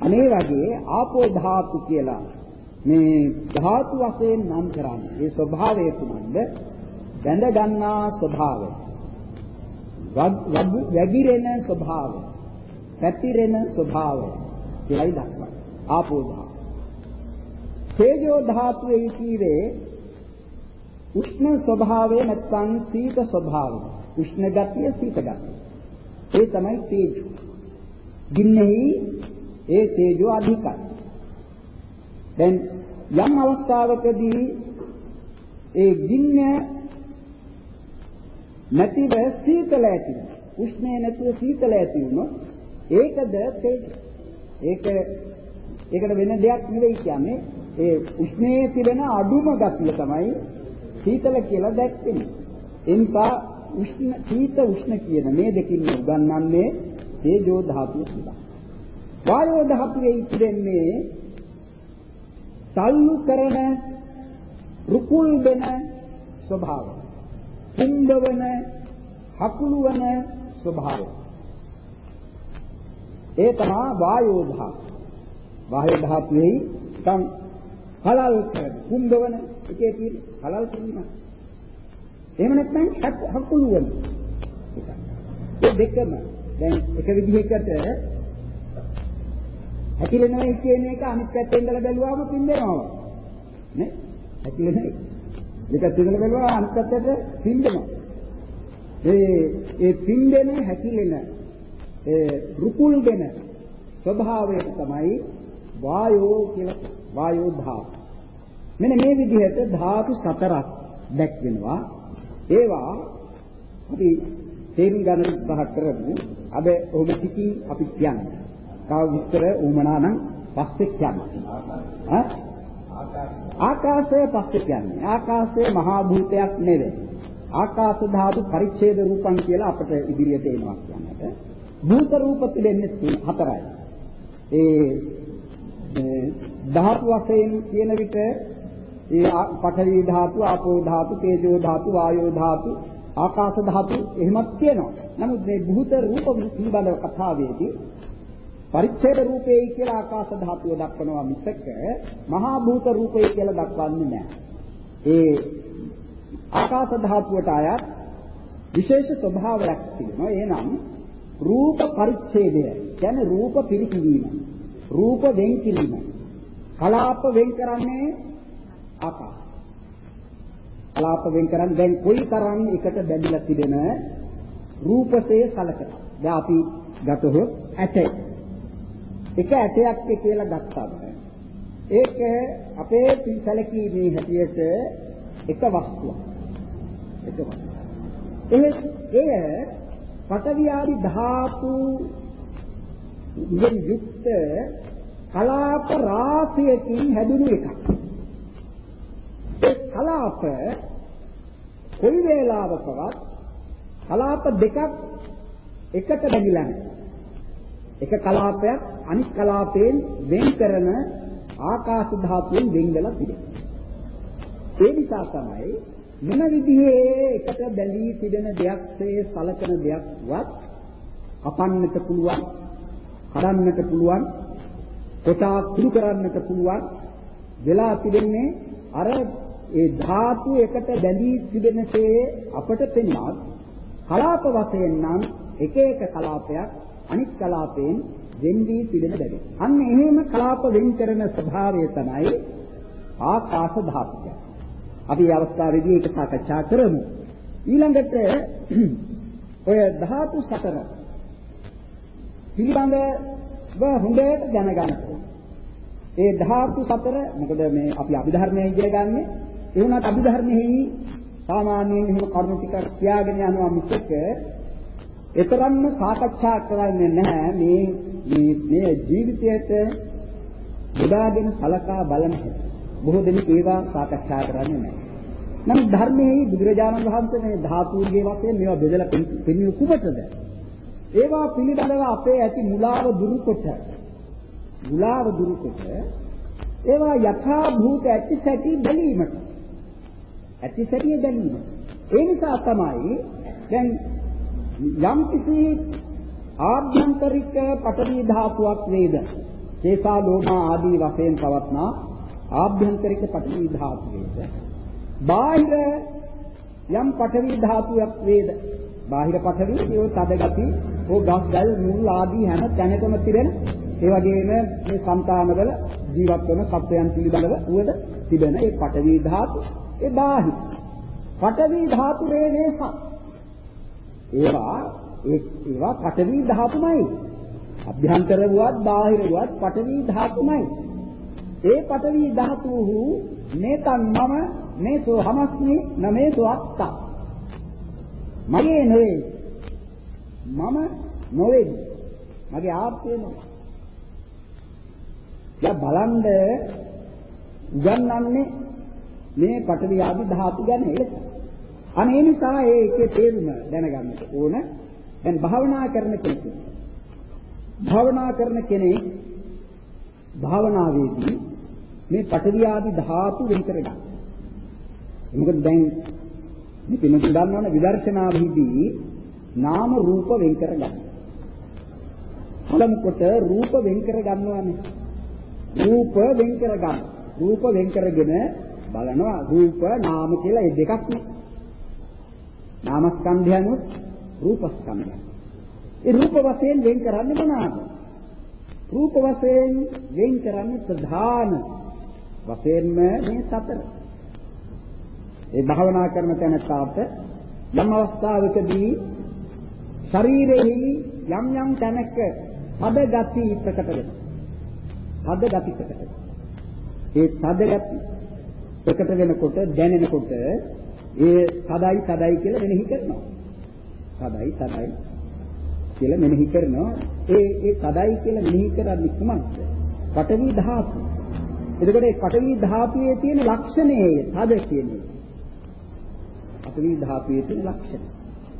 අනේ වගේ ආපෝ ධාතු කියලා මේ ධාතු වශයෙන් නම් කරන්නේ. ඒ ස්වභාවය තුනද බැඳ ගන්නා ස්වභාවය. වැగిරෙන ස්වභාවය. පැතිරෙන ස්වභාවය කියලායි දක්වන්නේ. ආපෝ ධාතු. තේජෝ ධාතුවේ කීවේ උෂ්ණ ස්වභාවය නැත්නම් සීත ස්වභාවය. උෂ්ණ ගතිය සීත ගතිය. ඒ තමයි තේජෝ. ගින්නෙහි ඒ තේජෝ අධිකයි. දැන් යම් අවස්ථාවකදී ඒ ගින්න නැතිව සීතල ඇති උෂ්ණේ නැතුව සීතල ඇති වුණොත් ඒකද තේජෝ. ඒක ඒකට වෙන දෙයක් නෙවෙයි කියන්නේ ඒ උෂ්ණයේ තිබෙන අඩුම ගතිය තමයි සීතල කියලා දැක්වෙන්නේ. ඒ නිසා උෂ්ණ සීත උෂ්ණ කියන මේ දෙකින් උගන්වන්නේ තේජෝ ධාතුව කියලා. වායෝ ධාතුවේ ඉතිරෙන්නේ තල්ලු කරන රුකුල් වෙන ස්වභාවය. කුඹවන හකුළු වන ස්වභාවය. ඒ තමයි වායෝ ධාතුව. වායෝ ධාතුවේ තම් කලල් කරන කුඹවන එකේ තියෙන කලල් කිරීම. එහෙම නැත්නම් හකුළු වෙන. ඒ දෙකම දැන් එක විදිහකට හැකිලෙනවා කියන එක අනිත් පැත්තෙන් ඉඳලා බැලුවාම පින්දෙනවා. නේ? හැකිලෙන්නේ. දෙකත් ඉඳලා බැලුවා අනිත් පැත්තට පින්දෙනවා. ඒ ඒ පින්දෙන හැකිලෙන ඒ රුකුල් දෙන ස්වභාවය තමයි වායෝ කියලා වායෝ ධාතු. මෙන්න මේ විදිහට ධාතු සතරක් දැක්වෙනවා. ඒවා අපි තේරුම් ගන්න උත්සාහ කරමු. අද ඔබ ටිකින් අපි කියන්නේ. තව විස්තර උමනා නම් පස්සේ කියන්නේ. ඈ ආකාශය පස්සේ කියන්නේ. ආකාශය මහා භූතයක් නෙවෙයි. ආකාශ ධාතු පරිච්ඡේද රූපං කියලා අපිට ඉදිරියට එනවා කියන්නට. භූත රූප පිළිෙන්නේ හතරයි. ඒ ධාතු වශයෙන් කියන විට ඒ පඨවි ධාතු, ආපෝ ධාතු, තේජෝ ධාතු, වායෝ ධාතු, ආකාශ ධාතු එහෙමත් තියෙනවා. නමුත් මේ භූත රූප පිළිබඳව කතාවේදී පරිච්ඡේද රූපේ කියලා ආකාශ ධාතුව දක්වනවා මිසක මහා භූත රූපේ කියලා දක්වන්නේ නැහැ. ඒ ආකාශ ධාතුවට අයත් විශේෂ ස්වභාවයක් තියෙනවා. එහෙනම් රූප පරිච්ඡේදය කියන්නේ රූප පිරිසිදීම. රූප වෙන් කිරීම. කලාප වෙන් කරන්නේ ආකාශ. කලාප වෙන් කරන්නේ දැන් කොයි තරම් එකට බැඳිලා තිබෙන රූපසේ සලකන. දැන් අපි ගතහොත් ඇටේ. එක ඇටයක් කියලා ගත්තාම ඒක අපේ සැලකීමේ හැටියට එක වස්තුවක්. එක වස්තුවක්. එය පඨවි ආදී ධාතු ඉගෙන යුක්ත කලාප රාශියකින් හැදුණු එකක්. ඒ කලාප කොයි වේලාවකවත් කලාප දෙකක් එකට බැඳිලා නැහැ. එක කලාපයක් අනිත් කලාපයෙන් වෙන් කරන ආකාශ ධාතුවෙන් වෙන් වෙලා තිබෙනවා. ඒ නිසා තමයි මෙම විදිහේ එකට බැඳී තිබෙන දෙයක්සේ සලකන දෙයක්වත් අපන්නට පුළුවන්, කඩන්නට පුළුවන්, කොටා කුඩු කරන්නට පුළුවන් වෙලා තිබෙන්නේ අර ඒ ධාතු එකට බැඳී තිබෙනසේ අපට පෙන්වත් කලාප වශයෙන් නම් එක එක කලාපයක් අනිත් කලාපයෙන් වෙන් වී තිබෙන බැරි. අන්න එහෙම කලාප වෙන් කරන ස්වභාවය තමයි ආකාශ ධාතුය. අපි මේ අවස්ථාවේදී ඒක සාකච්ඡා කරමු. ඊළඟට ඔය ධාතු සතර පිළිබඳව හොඳට දැනගන්න ඒ ධාතු සතර මොකද මේ අපි අභිධර්මයේ ඉගෙන ගන්නෙ ඒ වුණත් අභිධර්මයේ සාමාන්‍යයෙන් එහෙම කරුණු ටික කියාගෙන යනවා මිසක ඒතරම්ම සාකච්ඡා කරන්නේ නැහැ මේ මේ මේ ජීවිතයට යොදාගෙන සලකා බලන හැටි. බොහෝ දෙනෙක් ඒවා සාකච්ඡා කරන්නේ නැහැ. නමුත් ධර්මයේ බුදුරජාණන් වහන්සේ මේ ධාතුන්ගේ වශයෙන් මේවා බෙදලා පෙන්වු කුමටද? ඒවා පිළිබඳව අපේ ඇති මුලාව දුරු කොට මුලාව දුරු කොට ඒවා යථා භූත ඇති සැටි බැලීමට ඇති සැටිය බැලීම. ඒ නිසා තමයි දැන් යම් කිසි ආභ්‍යන්තරික පඨවි ධාතුවක් වේද තේසා ලෝමා ආදී වශයෙන් පවත්නා ආභ්‍යන්තරික පඨවි ධාතු වේද බාහිර යම් පඨවි ධාතුවක් වේද බාහිර පඨවි ඒ තද ගති ඕ ගස් ගල් මුල් ආදී හැම තැනකම තිබෙන ඒ වගේම මේ సంతානවල ජීවත් වන සත්වයන් පිළිබඳව උවද තිබෙන ඒ පඨවි ධාතු ඒ බාහිර. පඨවි ධාතු රේණේස ඒවා ඒවා පඨවි ධාතුමයි. අභ්‍යන්තර වුවත් බාහිර වුවත් පඨවි ධාතුමයි. ඒ පඨවි ධාතුහු මේතන් මම මේසෝ හමස්මි නමේසෝ අත්තා. මගේ නෙවෙයි මම නොවේයි මගේ ආත්මය නෙවෙයි දැන් බලන්න උගන්වන්නේ මේ පඨවි ආදි ධාතු ගැන එලෙස. අනේ නිසා ඒකේ තේරුම දැනගන්න ඕන. දැන් භාවනා කරන කෙනෙක්. භාවනා කරන කෙනෙක් භාවනාවේදී මේ පඨවි ආදි ධාතු වෙන් කරගන්න. මොකද දැන් මේ පින්නු දන්නවනේ විදර්ශනාවෙහිදී නාම රූප වෙන් කරගන්න. පළමු කොට රූප වෙන් කරගන්නවානේ. රූප වෙන් කරගන්න. රූප වෙන් කරගෙන බලනවා රූප නාම කියලා ඒ දෙකක් නේ. නාමස්කන්ධයනුත් රූපස්කන්ධය. ඒ රූප වශයෙන් වෙන් කරන්නේ මොනවාද? රූප වශයෙන් වෙන් කරන්නේ ප්‍රධාන වශයෙන්ම මේ සතර. ඒ භාවනා කරන තැනට යම් අවස්ථාවකදී ශරීරෙහි යම් යම් තැනක පද ගති ප්‍රකට වෙනවා. පද ගති ප්‍රකට. ඒ පද ගති ප්‍රකට වෙනකොට දැනෙනකොට ඒ සදයි සදයි කියලා මෙනෙහි කරනවා. සදයි සදයි කියලා මෙනෙහි කරනවා. ඒ ඒ සදයි කියලා මෙනෙහි කරන්නේ කුමක්ද? පඨවි ධාතු. එතකොට ඒ පඨවි ධාතුවේ තියෙන ලක්ෂණය සද කියන්නේ. පඨවි ධාතුවේ තියෙන ලක්ෂණ.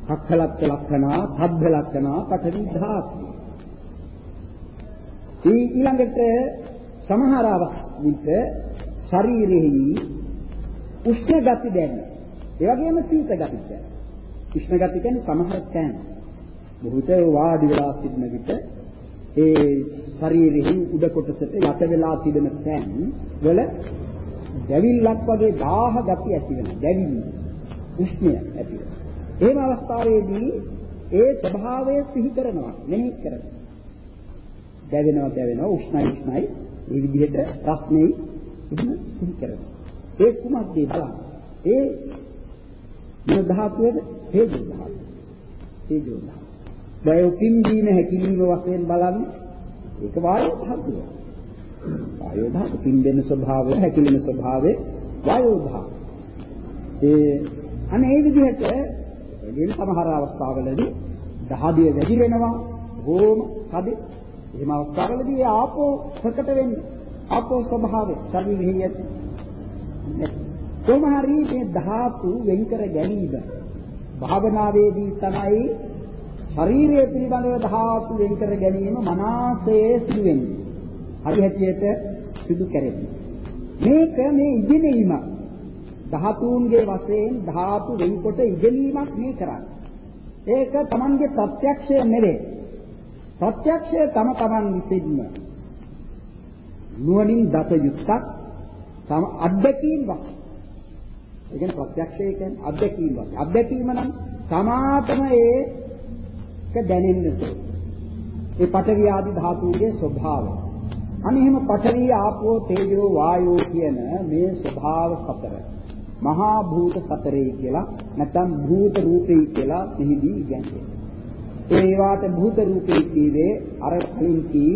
හක්ඛලක්ක ලක්ෂණා, තබ්බ ලක්ෂණා පඨවි ධාතු. ඊළඟට සමහර විට ශරීරෙහි උෂ්ණ ගති දැනෙන. ඒ වගේම සීත ගති දැනෙන. උෂ්ණ ගති කියන්නේ සමහර තැන්. බොහෝත වාඩි වෙලා සිටින විට ඒ ශරීරෙහි උඩ කොටසට යට වෙලා තිබෙන තැන් වල දැවිල්ලක් වගේ දාහ ගති ඇති වෙනවා. දැවිල්ල. උෂ්ණය ඇති වෙනවා. එහෙම අවස්ථාවේදී ඒ ස්වභාවය සිහි කරනවා, මෙනෙහි කරනවා. දැවෙනවා දැවෙනවා උෂ්ණයි උෂ්ණයි මේ විදිහට රස්නේ සිහි කරනවා. ඒ කුමක්ද බලන්න. ඒ මොන ධාතුවේද? තේජෝ ධාතුව. තේජෝ ධාතුව. දැන් පින්දීම හැකිලිම වශයෙන් බලන්නේ ඒක වායෝ ධාතුව. වායෝ ධාතුව පින්දෙන ස්වභාවය හැකිලිම ස්වභාවය වායෝ ධාතුව. ඒ අනේ ඒ විදිහට එදින සමහර අවස්ථාවලදී දහදිය වැඩි වෙනවා බොහොම කඩේ එහෙම අවස්ථාවලදී ආපෝ ප්‍රකට වෙන්නේ ආපෝ ස්වභාවය ශරීරෙහි ඇති කොහොම හරි මේ ධාතු වෙන් කර ගැනීම භාවනාවේදී තමයි ශරීරය පිළිබඳව ධාතු වෙන් කර ගැනීම මනසේ සිදු වෙන්නේ. හරි හැටියට සිදු කරෙන්නේ. මේක මේ ඉගෙනීම ධාතුන්ගේ වශයෙන් ධාතු වෙන්කොට ඉගෙනීමක් මේ කරන්නේ. ඒක Tamanගේ ප්‍රත්‍යක්ෂය නෙවේ. ප්‍රත්‍යක්ෂය තම Taman විසින්ම නුවණින් දත යුක්තක් තම අත්දැකීම් වශයෙන් ඒ කියන්නේ ප්‍රත්‍යක්ෂය කියන්නේ අත්දැකීම වගේ. අත්දැකීම නම් සමාතම ඒක දැනෙන්නට. ඒ පඨවි ආදි ධාතුන්ගේ ස්වභාවය. අනිහිම පඨවි ආපෝ තේජෝ වායෝ කියන මේ ස්වභාව සතර. මහා භූත සතරේ කියලා නැත්නම් භූත රූපේ කියලා මෙහිදී ඉගැන්වෙනවා. ඒ වාට භූත රූපේ කීවේ අර කලින් කී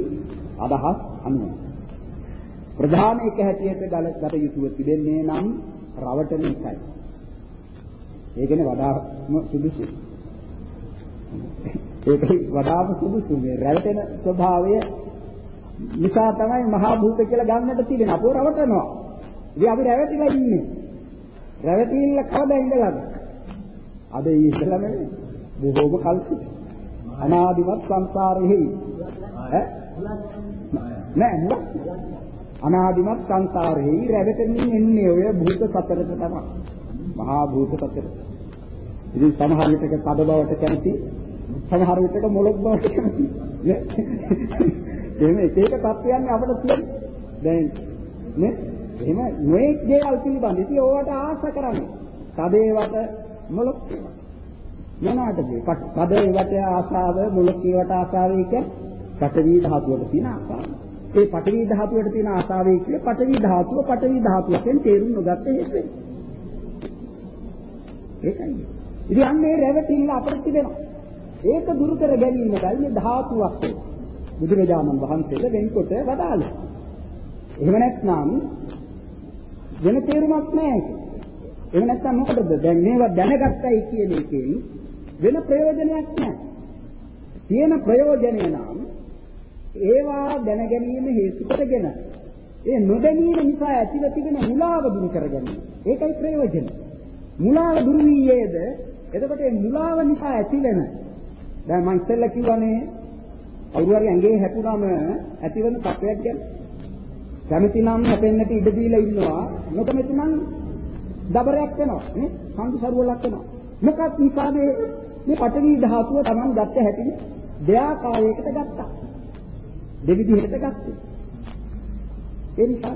අදහස් අනුව. ප්‍රධාන එක හැටියට ගලගත යුතුව තිබෙන්නේ නම් රවටන එකයි. ඒ කියන්නේ වඩාම සුදුසු. ඒකයි වඩාම සුදුසු මේ රැවටෙන ස්වභාවය නිසා තමයි මහා භූත කියලා ගන්නට තියෙන. අපෝ රවටනවා. ඉතින් අපි රැවටිලා ඉන්නේ. රැවටිල්ල කවදා ඉඳලාද? අද ඉස්සලා නෙවෙයි. බොහෝම කල් සිට. අනාදිමත් සංසාරෙහි ඈ නෑ මුලක් අනාදිමත් සංසාරෙහි රැවටෙමින් එන්නේ ඔය භූත සතරට තමයි. මහා භූත සතර. ඉතින් සමහර විටක තද බවට කැමති සමහර විටක මොළොක් බවට කැමති. එහෙම එක එක තත්ත්වයන් අපිට තියෙනවා. දැන් නේ එහෙම නොඑක් දේවල් පිළිබඳ ඉතින් ඕවට ආශ කරන්නේ. තදේවට මොළොක් මොනවාටද? තදේවට ආශාව මොළොක් ඒවට ආශාවයි කියන්නේ පඨවි ධාතුවට තියෙන ආශාව. ඒ පඨවි ධාතුවට තියෙන ආශාවයි කියන්නේ පඨවි ධාතුව පඨවි ධාතුවෙන් තේරුම් නොගත්ත හේතුව. ඒකයි. ඉතින් අන්නේ රැවටිල්ල අපිට තිබෙනවා. ඒක දුරු කර ගැනීමයි මේ ධාතු වස්තු. බුදුරජාණන් වහන්සේලා වෙන්කොට වදාළා. එහෙම නැත්නම් වෙන තේරුමක් නැහැ. එහෙම නැත්නම් මොකටද? දැන් මේවා දැනගත්තයි කියන එකෙන් වෙන ප්‍රයෝජනයක් නැහැ. තියෙන ප්‍රයෝජනය නම් ඒවා දැන ගැනීම හේතු කොටගෙන ඒ නොදැනීම නිසා ඇතිව තිබෙන මුලාව දුරු කර ගැනීම. ඒකයි ප්‍රයෝජන. මුලාව දුරු වීයේද? එතකොට මේ මුලාව නිසා ඇතිවෙන. දැන් මම ඉස්සෙල්ලා කිව්වනේ කවුරු හරි ඇඟේ හැපුනම ඇතිවන තත්වයක් ගැන. කැමති නම් හැපෙන්නට ඉඩ දීලා ඉන්නවා. නොකමැති නම් දබරයක් වෙනවා නේ? සංදු සරුවලක් වෙනවා. මොකක් නිසාද මේ පඨවි ධාතුව Taman ගත්ත හැටි දෙආකාරයකට ගත්තා. දෙවිදිහට ගත්තේ. ඒ නිසා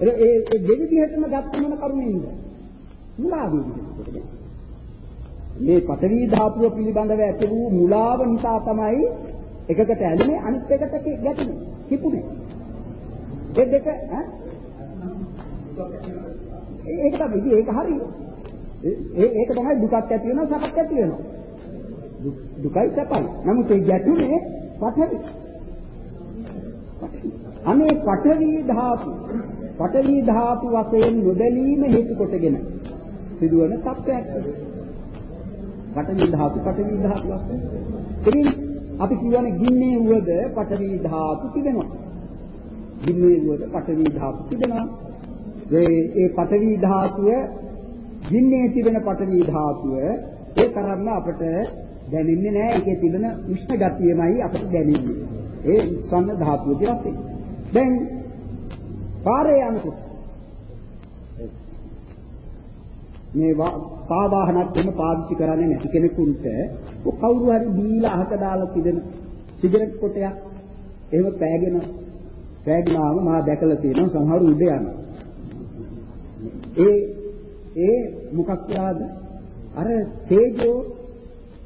ඒ ඒ දෙවිදිහටම ගත්ත මොන කරුණින්ද? මුලාවී විදිහට මේ පඨවි ධාතුව පිළිබඳව ඇති වූ මුලාව නිසා තමයි එකකට ඇලුනේ අනිත් එකට ගැටුනේ කිපුනේ. ඒ දෙක ඈ? ඒක තමයි. ඒක හරි ඒ ඒක තමයි දුකක් ඇති වෙනවා සැපක් ඇති වෙනවා. දුකයි සැපයි. නමුත් ඒ ගැටුනේ පඨවි. අනේ පඨවි ධාතු. පඨවි ධාතු වශයෙන් නොදැලීම හේතු කොටගෙන සිදුවන තත්ත්වයක්. පඨවි ධාතු පඨවි ධාතු වශයෙන්. ඉතින් අපි කියවනේ ගින්නේ වුවද පඨවි ධාතු තිබෙනවා. ගින්නේ වුවද පඨවි ධාතු තිබෙනවා. ඒ ඒ පඨවි ධාතුව ගින්නේ තිබෙන පඨවි ධාතුව ඒ තරම්ම අපට දැනෙන්නේ නැහැ. ඒකේ තිබෙන උෂ්ණ ගතියමයි අපට දැනෙන්නේ. ඒ උස්සන්න ධාතුවේ වශයෙන් දැන් පාරේ යනකොට මේ පාවාහනත් එම පාවිච්චි කරන්නේ නැති කෙනෙකුට කවුරු හරි දීලා අහක දාලා තිබෙන සිගරට් කොටයක් එහෙම පෑගෙන පෑගිනාම මා දැකලා තියෙනවා සමහර උඩ යනවා. ඒ ඒ මොකක් කියලාද අර තේජෝ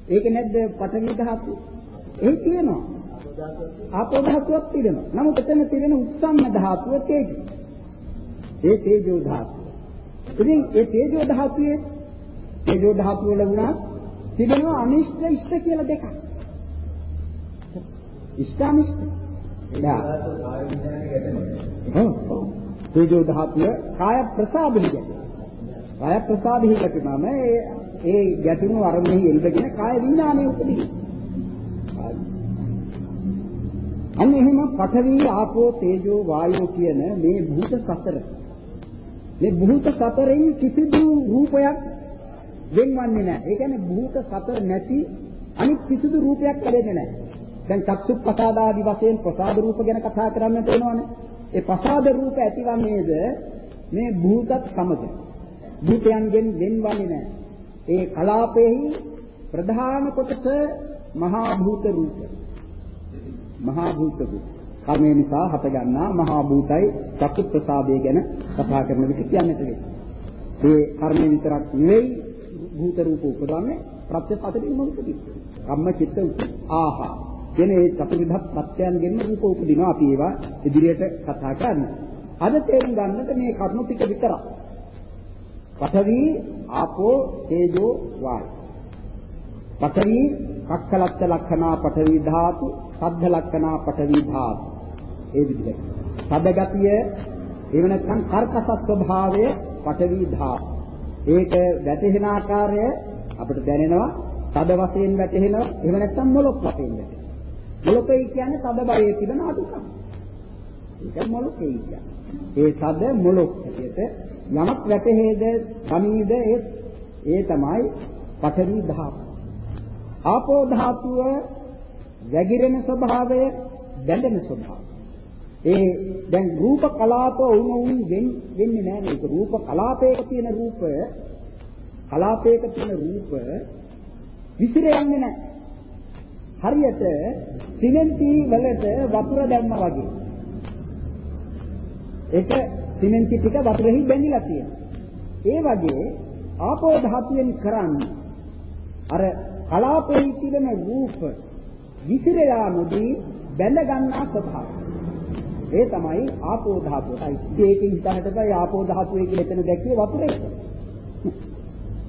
ඒක නැද්ද? පඨවි ධාතු ඒ තියෙනවා. ආපෝ ධාතුවක් තියෙනවා නමුත් එතන තියෙන උත්සන්න ධාතුව තේජෝ ඒ තේජෝ ධාතුව ඉතින් ඒ තේජෝ ධාතුවේ තේජෝ ධාතුව වල වුණා තිබෙනවා අනිෂ්ඨ ඉෂ්ඨ කියලා දෙකක්. ඉෂ්ඨ අනිෂ්ඨ. එදා. ඔව්. තේජෝ ධාතුව කාය ප්‍රසාදෙහි ගැටෙනවා. කාය ප්‍රසාදෙහි ගැටෙනාම ඒ ඒ ගැටුණු අරමුණෙහි එල්බගෙන කාය විඥානය උපදිනවා. අන්න එහෙම පඨවි ආපෝ තේජෝ වායෝ කියන මේ භූත සතර මේ භූත සතරෙන් කිසිදු රූපයක් වෙන්වන්නේ නැහැ. ඒ කියන්නේ භූත සතර නැති අනිත් කිසිදු රූපයක් ලැබෙන්නේ නැහැ. දැන් චක්සු ප්‍රසාදාදි වශයෙන් ප්‍රසාද රූප ගැන කතා කරන්නට වෙනවනේ. ඒ ප්‍රසාද රූප ඇතිවන්නේද මේ භූතත් සමග. භූතයන්ගෙන් වෙන්වන්නේ නැහැ. ඒ කලාපෙහි ප්‍රධාන කොටස මහා භූත රූප. මහා භූත රූප. කර්මය නිසා හට ගන්නා මහා භූතයි චක්කු ප්‍රසාදය ගැන කතා කරන විට කියන්නට වෙයි. මේ කර්මය විතරක් නෙවෙයි භූත රූප උපදවන්නේ ප්‍රත්‍ය සතරින් මොකද කම්ම චිත්ත ආහා කියන මේ චතුර්විධ ප්‍රත්‍යයන්ගෙන් රූප උපදිනවා අපි ඒවා ඉදිරියට කතා කරන්නේ. අද තේරුම් ගන්නට මේ කරුණු ටික විතරක්. පඨවි ආපෝ තේජෝ වායු. පඨවි කක්ඛලත්ත ලක්ෂණා පඨවි ධාතු, සද්ධ ලක්ෂණා පඨවි ධාතු. ඒ විදිහට. සද ගතිය එහෙම නැත්නම් කර්කස ස්වභාවය පඨවි ධාතු. ඒක වැටෙන ආකාරය අපිට දැනෙනවා තද වශයෙන් වැටෙනවා එහෙම නැත්නම් මොලොක් වශයෙන් වැටෙනවා මොලොකේ කියන්නේ තද බයේ තිබෙන අදුකම ඒක මොලොකේ කියන්නේ ඒ තද මොලොක් හැටියට යමක් වැටහෙද සමීද ඒ ඒ තමයි පඨවි ධාතු ආපෝ ධාතුව වැగిරෙන ස්වභාවය බැඳෙන ස්වභාවය. ඒ දැන් රූප කලාප වුණ උන් වෙන්නේ නැහැ මේක. රූප කලාපයක තියෙන රූප කලාපයක තියෙන රූප විසිර යන්නේ නැහැ. හරියට සිමෙන්ති වලට වතුර දැම්මා වගේ. ඒක සිමෙන්ති ටික වතුරෙහි බැඳිලා තියෙනවා. ඒ වගේ ආපෝ ධාතුවෙන් කරන්නේ අර කලාපෙහි තිබෙන රූප විසිර යාමදී බැඳ ගන්නා ස්වභාවය ඒ තමයි ආපෝ ධාතුවයි. ඒකෙන් හිතන්නට බෑ ආපෝ ධාතුවේ කියලා එතන දැක්කේ වතුරේ.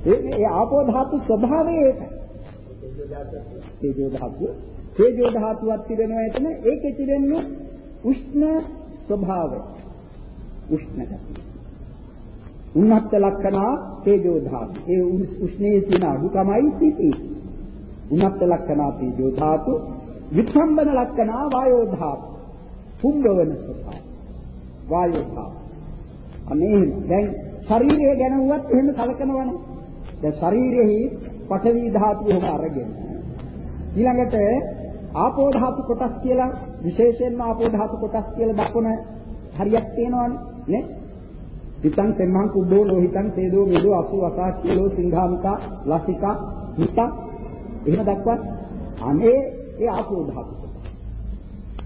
ඒ ඒ ආපෝ ධාතු ස්වභාවය ඒකයි. තේජෝ ධාතුව. තේජෝ ධාතුවක් තිබෙනවා එතන ඒකේ තිබෙන්නේ උෂ්ණ ස්වභාවය. උෂ්ණ ගතිය. උන්නත් ලක්ෂණා තේජෝ ධාතු. ඒ උෂ්ණයේ තියෙන අඩුකමයි සිටී. උන්නත් ලක්ෂණා තේජෝ ධාතු. විසම්බන ලක්ෂණා වායෝ ධාතු. පුංගවන ස්වභාවය. වායෝ ධාතු. අනේ දැන් ශරීරය ගැන වුවත් එහෙම කලකනවනේ. දැන් ශරීරෙහි පඨවි ධාතු එහෙම අරගෙන ඊළඟට ආපෝ ධාතු කොටස් කියලා විශේෂයෙන්ම ආපෝ ධාතු කොටස් කියලා දක්වන හරියක් තියෙනවනේ නේ හිතං සෙම්මං කුබ්බෝ ලෝහිතං සේදෝ මෙදෝ අසු අසා කිලෝ සිංහාමිකා ලසිකා හිත එහෙම දක්වත් අනේ ඒ ආපෝ ධාතු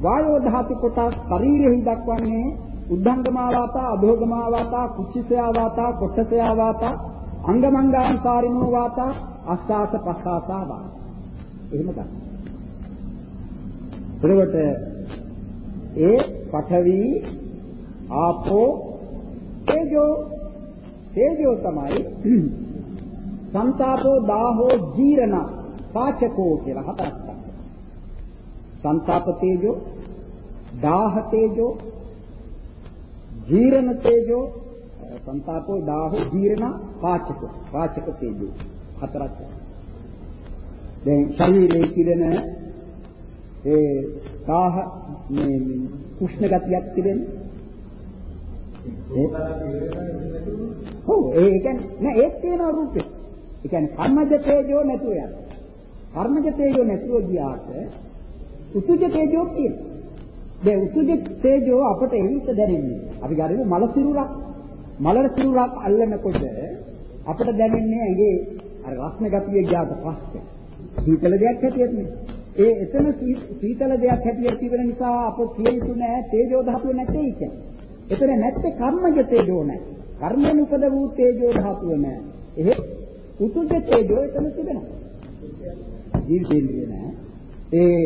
වායෝ ධාතු කොටස් ශරීරෙහි දක්වන්නේ උද්ධංගමා වාතා අභෝගමා වාතා කුච්චිසයා වාතා කොට්ටසයා වාතා අංගමංගානුසාරිනෝ වාතා අස්වාස පස්වාසා වාතා එහෙම ගන්න. එතකොට ඒ පඨවි ආපෝ තේජෝ තේජෝ තමයි සංතාපෝ දාහෝ ජීරණ. පාචකෝ කියලා හතරක් තමයි. සංතාප තේජෝ දාහ තේජෝ ජීරණ තේජෝ සංතාපෝ දාහෝ ජීරණ පාචකෝ පාචක තේජෝ හතරක්. දැන් ශරීරයේ තිබෙන ඒ දාහ මේ උෂ්ණ ගතියක් තිබෙනවා ඔව් ඒ කියන්නේ නෑ ඒත් තියෙනවා රූපේ. ඒ කියන්නේ කර්මජ තේජෝ නැතුව යන. කර්මජ තේජෝ නැතුව ගියාට උතුජ තේජෝ තියෙනවා. දැන් උතුජ තේජෝ අපට එහිට දැනෙන්නේ. අපි ගානේ මල සිරුරක් මල සිරුරක් අල්ලනකොට අපට දැනෙන්නේ ඇගේ අර රස්න ගතිය ගියාට පස්සේ සීතල දෙයක් හැටියටනේ. ඒ එතන සීතල දෙයක් හැටියට තිබෙන නිසා අප කිය යුතු නෑ තේජෝ ධාතුව නැtei කියන්නේ. එතන නැත්තේ කර්මජ තේජෝ නැහැ. කර්මයෙන් උපද වූ තේජෝ ධාතුව නැහැ. එහෙ උතුජ තේජෝ එතන තිබෙනවා. ජීවිතේන්ද්‍රිය නැහැ. ඒ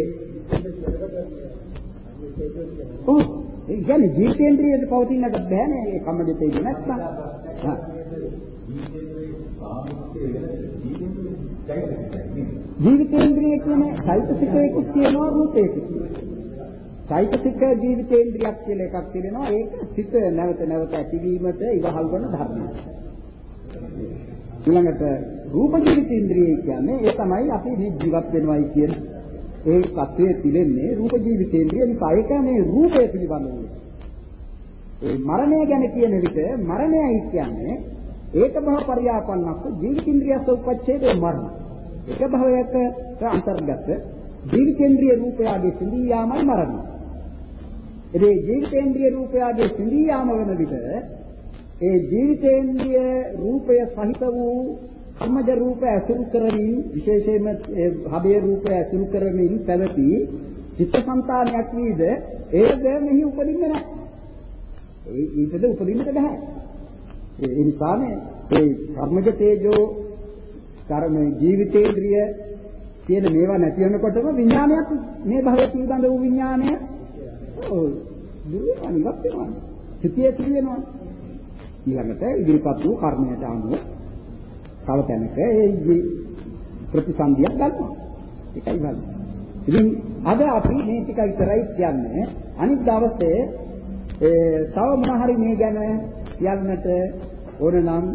ඔව් ඒ කියන්නේ ජීවිතේන්ද්‍රියට පවතිනකට බෑනේ ඒ කම්මජ තේජෝ නැත්නම්. හා. ජීවිතේන්ද්‍රිය කියන්නේ චෛතසිකයකුත් තියෙනවා රූපයකුත් තියෙනවා. චෛතසික ජීවිතේන්ද්‍රියක් කියලා එකක් තියෙනවා. ඒක සිත නැවත නැවත ඇතිවීමට ඉවහල් කරන ධර්මයක්. ඊළඟට රූප ජීවිතේන්ද්‍රිය කියන්නේ ඒ තමයි අපි මේ ජීවත් වෙනවයි කියන ඒ தත්වයේ තිබෙන්නේ රූප ජීවිතේන්ද්‍රිය නිසා ඒක මේ රූපය පිළිබඳව. ඒ මරණය ගැන කියන විට මරණයයි කියන්නේ ඒක භව පරියාපන්නක් ජීවිතේන්ද්‍රියස උපච්ඡේදේ මරණ. එක භවයක අන්තර්ගත ජීවිතේන්ද්‍රිය රූපයගේ සිඳී යාමයි මරණය. ඒ ජීවිතේන්ද්‍රිය රූපයගේ සිඳී යාම වන විට ඒ ජීවිතේන්ද්‍රිය රූපය සහිත වූ සම්මජ රූප ඇසුරු කරමින් විශේෂයෙන්ම හබේ රූපය ඇසුරු කරමින් පැවති චිත්තසංතානයක් වීද ඒද මෙහි උපදින්නේ නැහැ. ඒ ඊටද උපදින්නට බෑ. ඒ නිසානේ ඒ කර්මජ තේජෝ කර්ම ජීවිතේන්ද්‍රිය කියන මේවා නැති වෙනකොටම විඥානයක් මේ භවයේ පිළිබඳ වූ විඥානය ඔව් දුරේවා ඉවත් වෙනවා. සිටියේ සිටි වෙනවා. ඊළඟට ඉදිරිපත් වූ කර්මයට අනුව තව තැනක ඒ ප්‍රතිසන්දියක් ගන්නවා. ඒකයි බලන්න. ඉතින් අද අපි මේ ටික විතරයි කියන්නේ. අනිත් දවසේ ඒ තව මොන හරි මේ ගැන කියන්නට ඕන නම්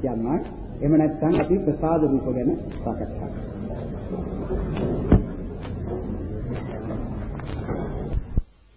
කියනවා. එහෙම නැත්නම් අපි ප්‍රසාද රූප ගැන සාකච්ඡා කරමු.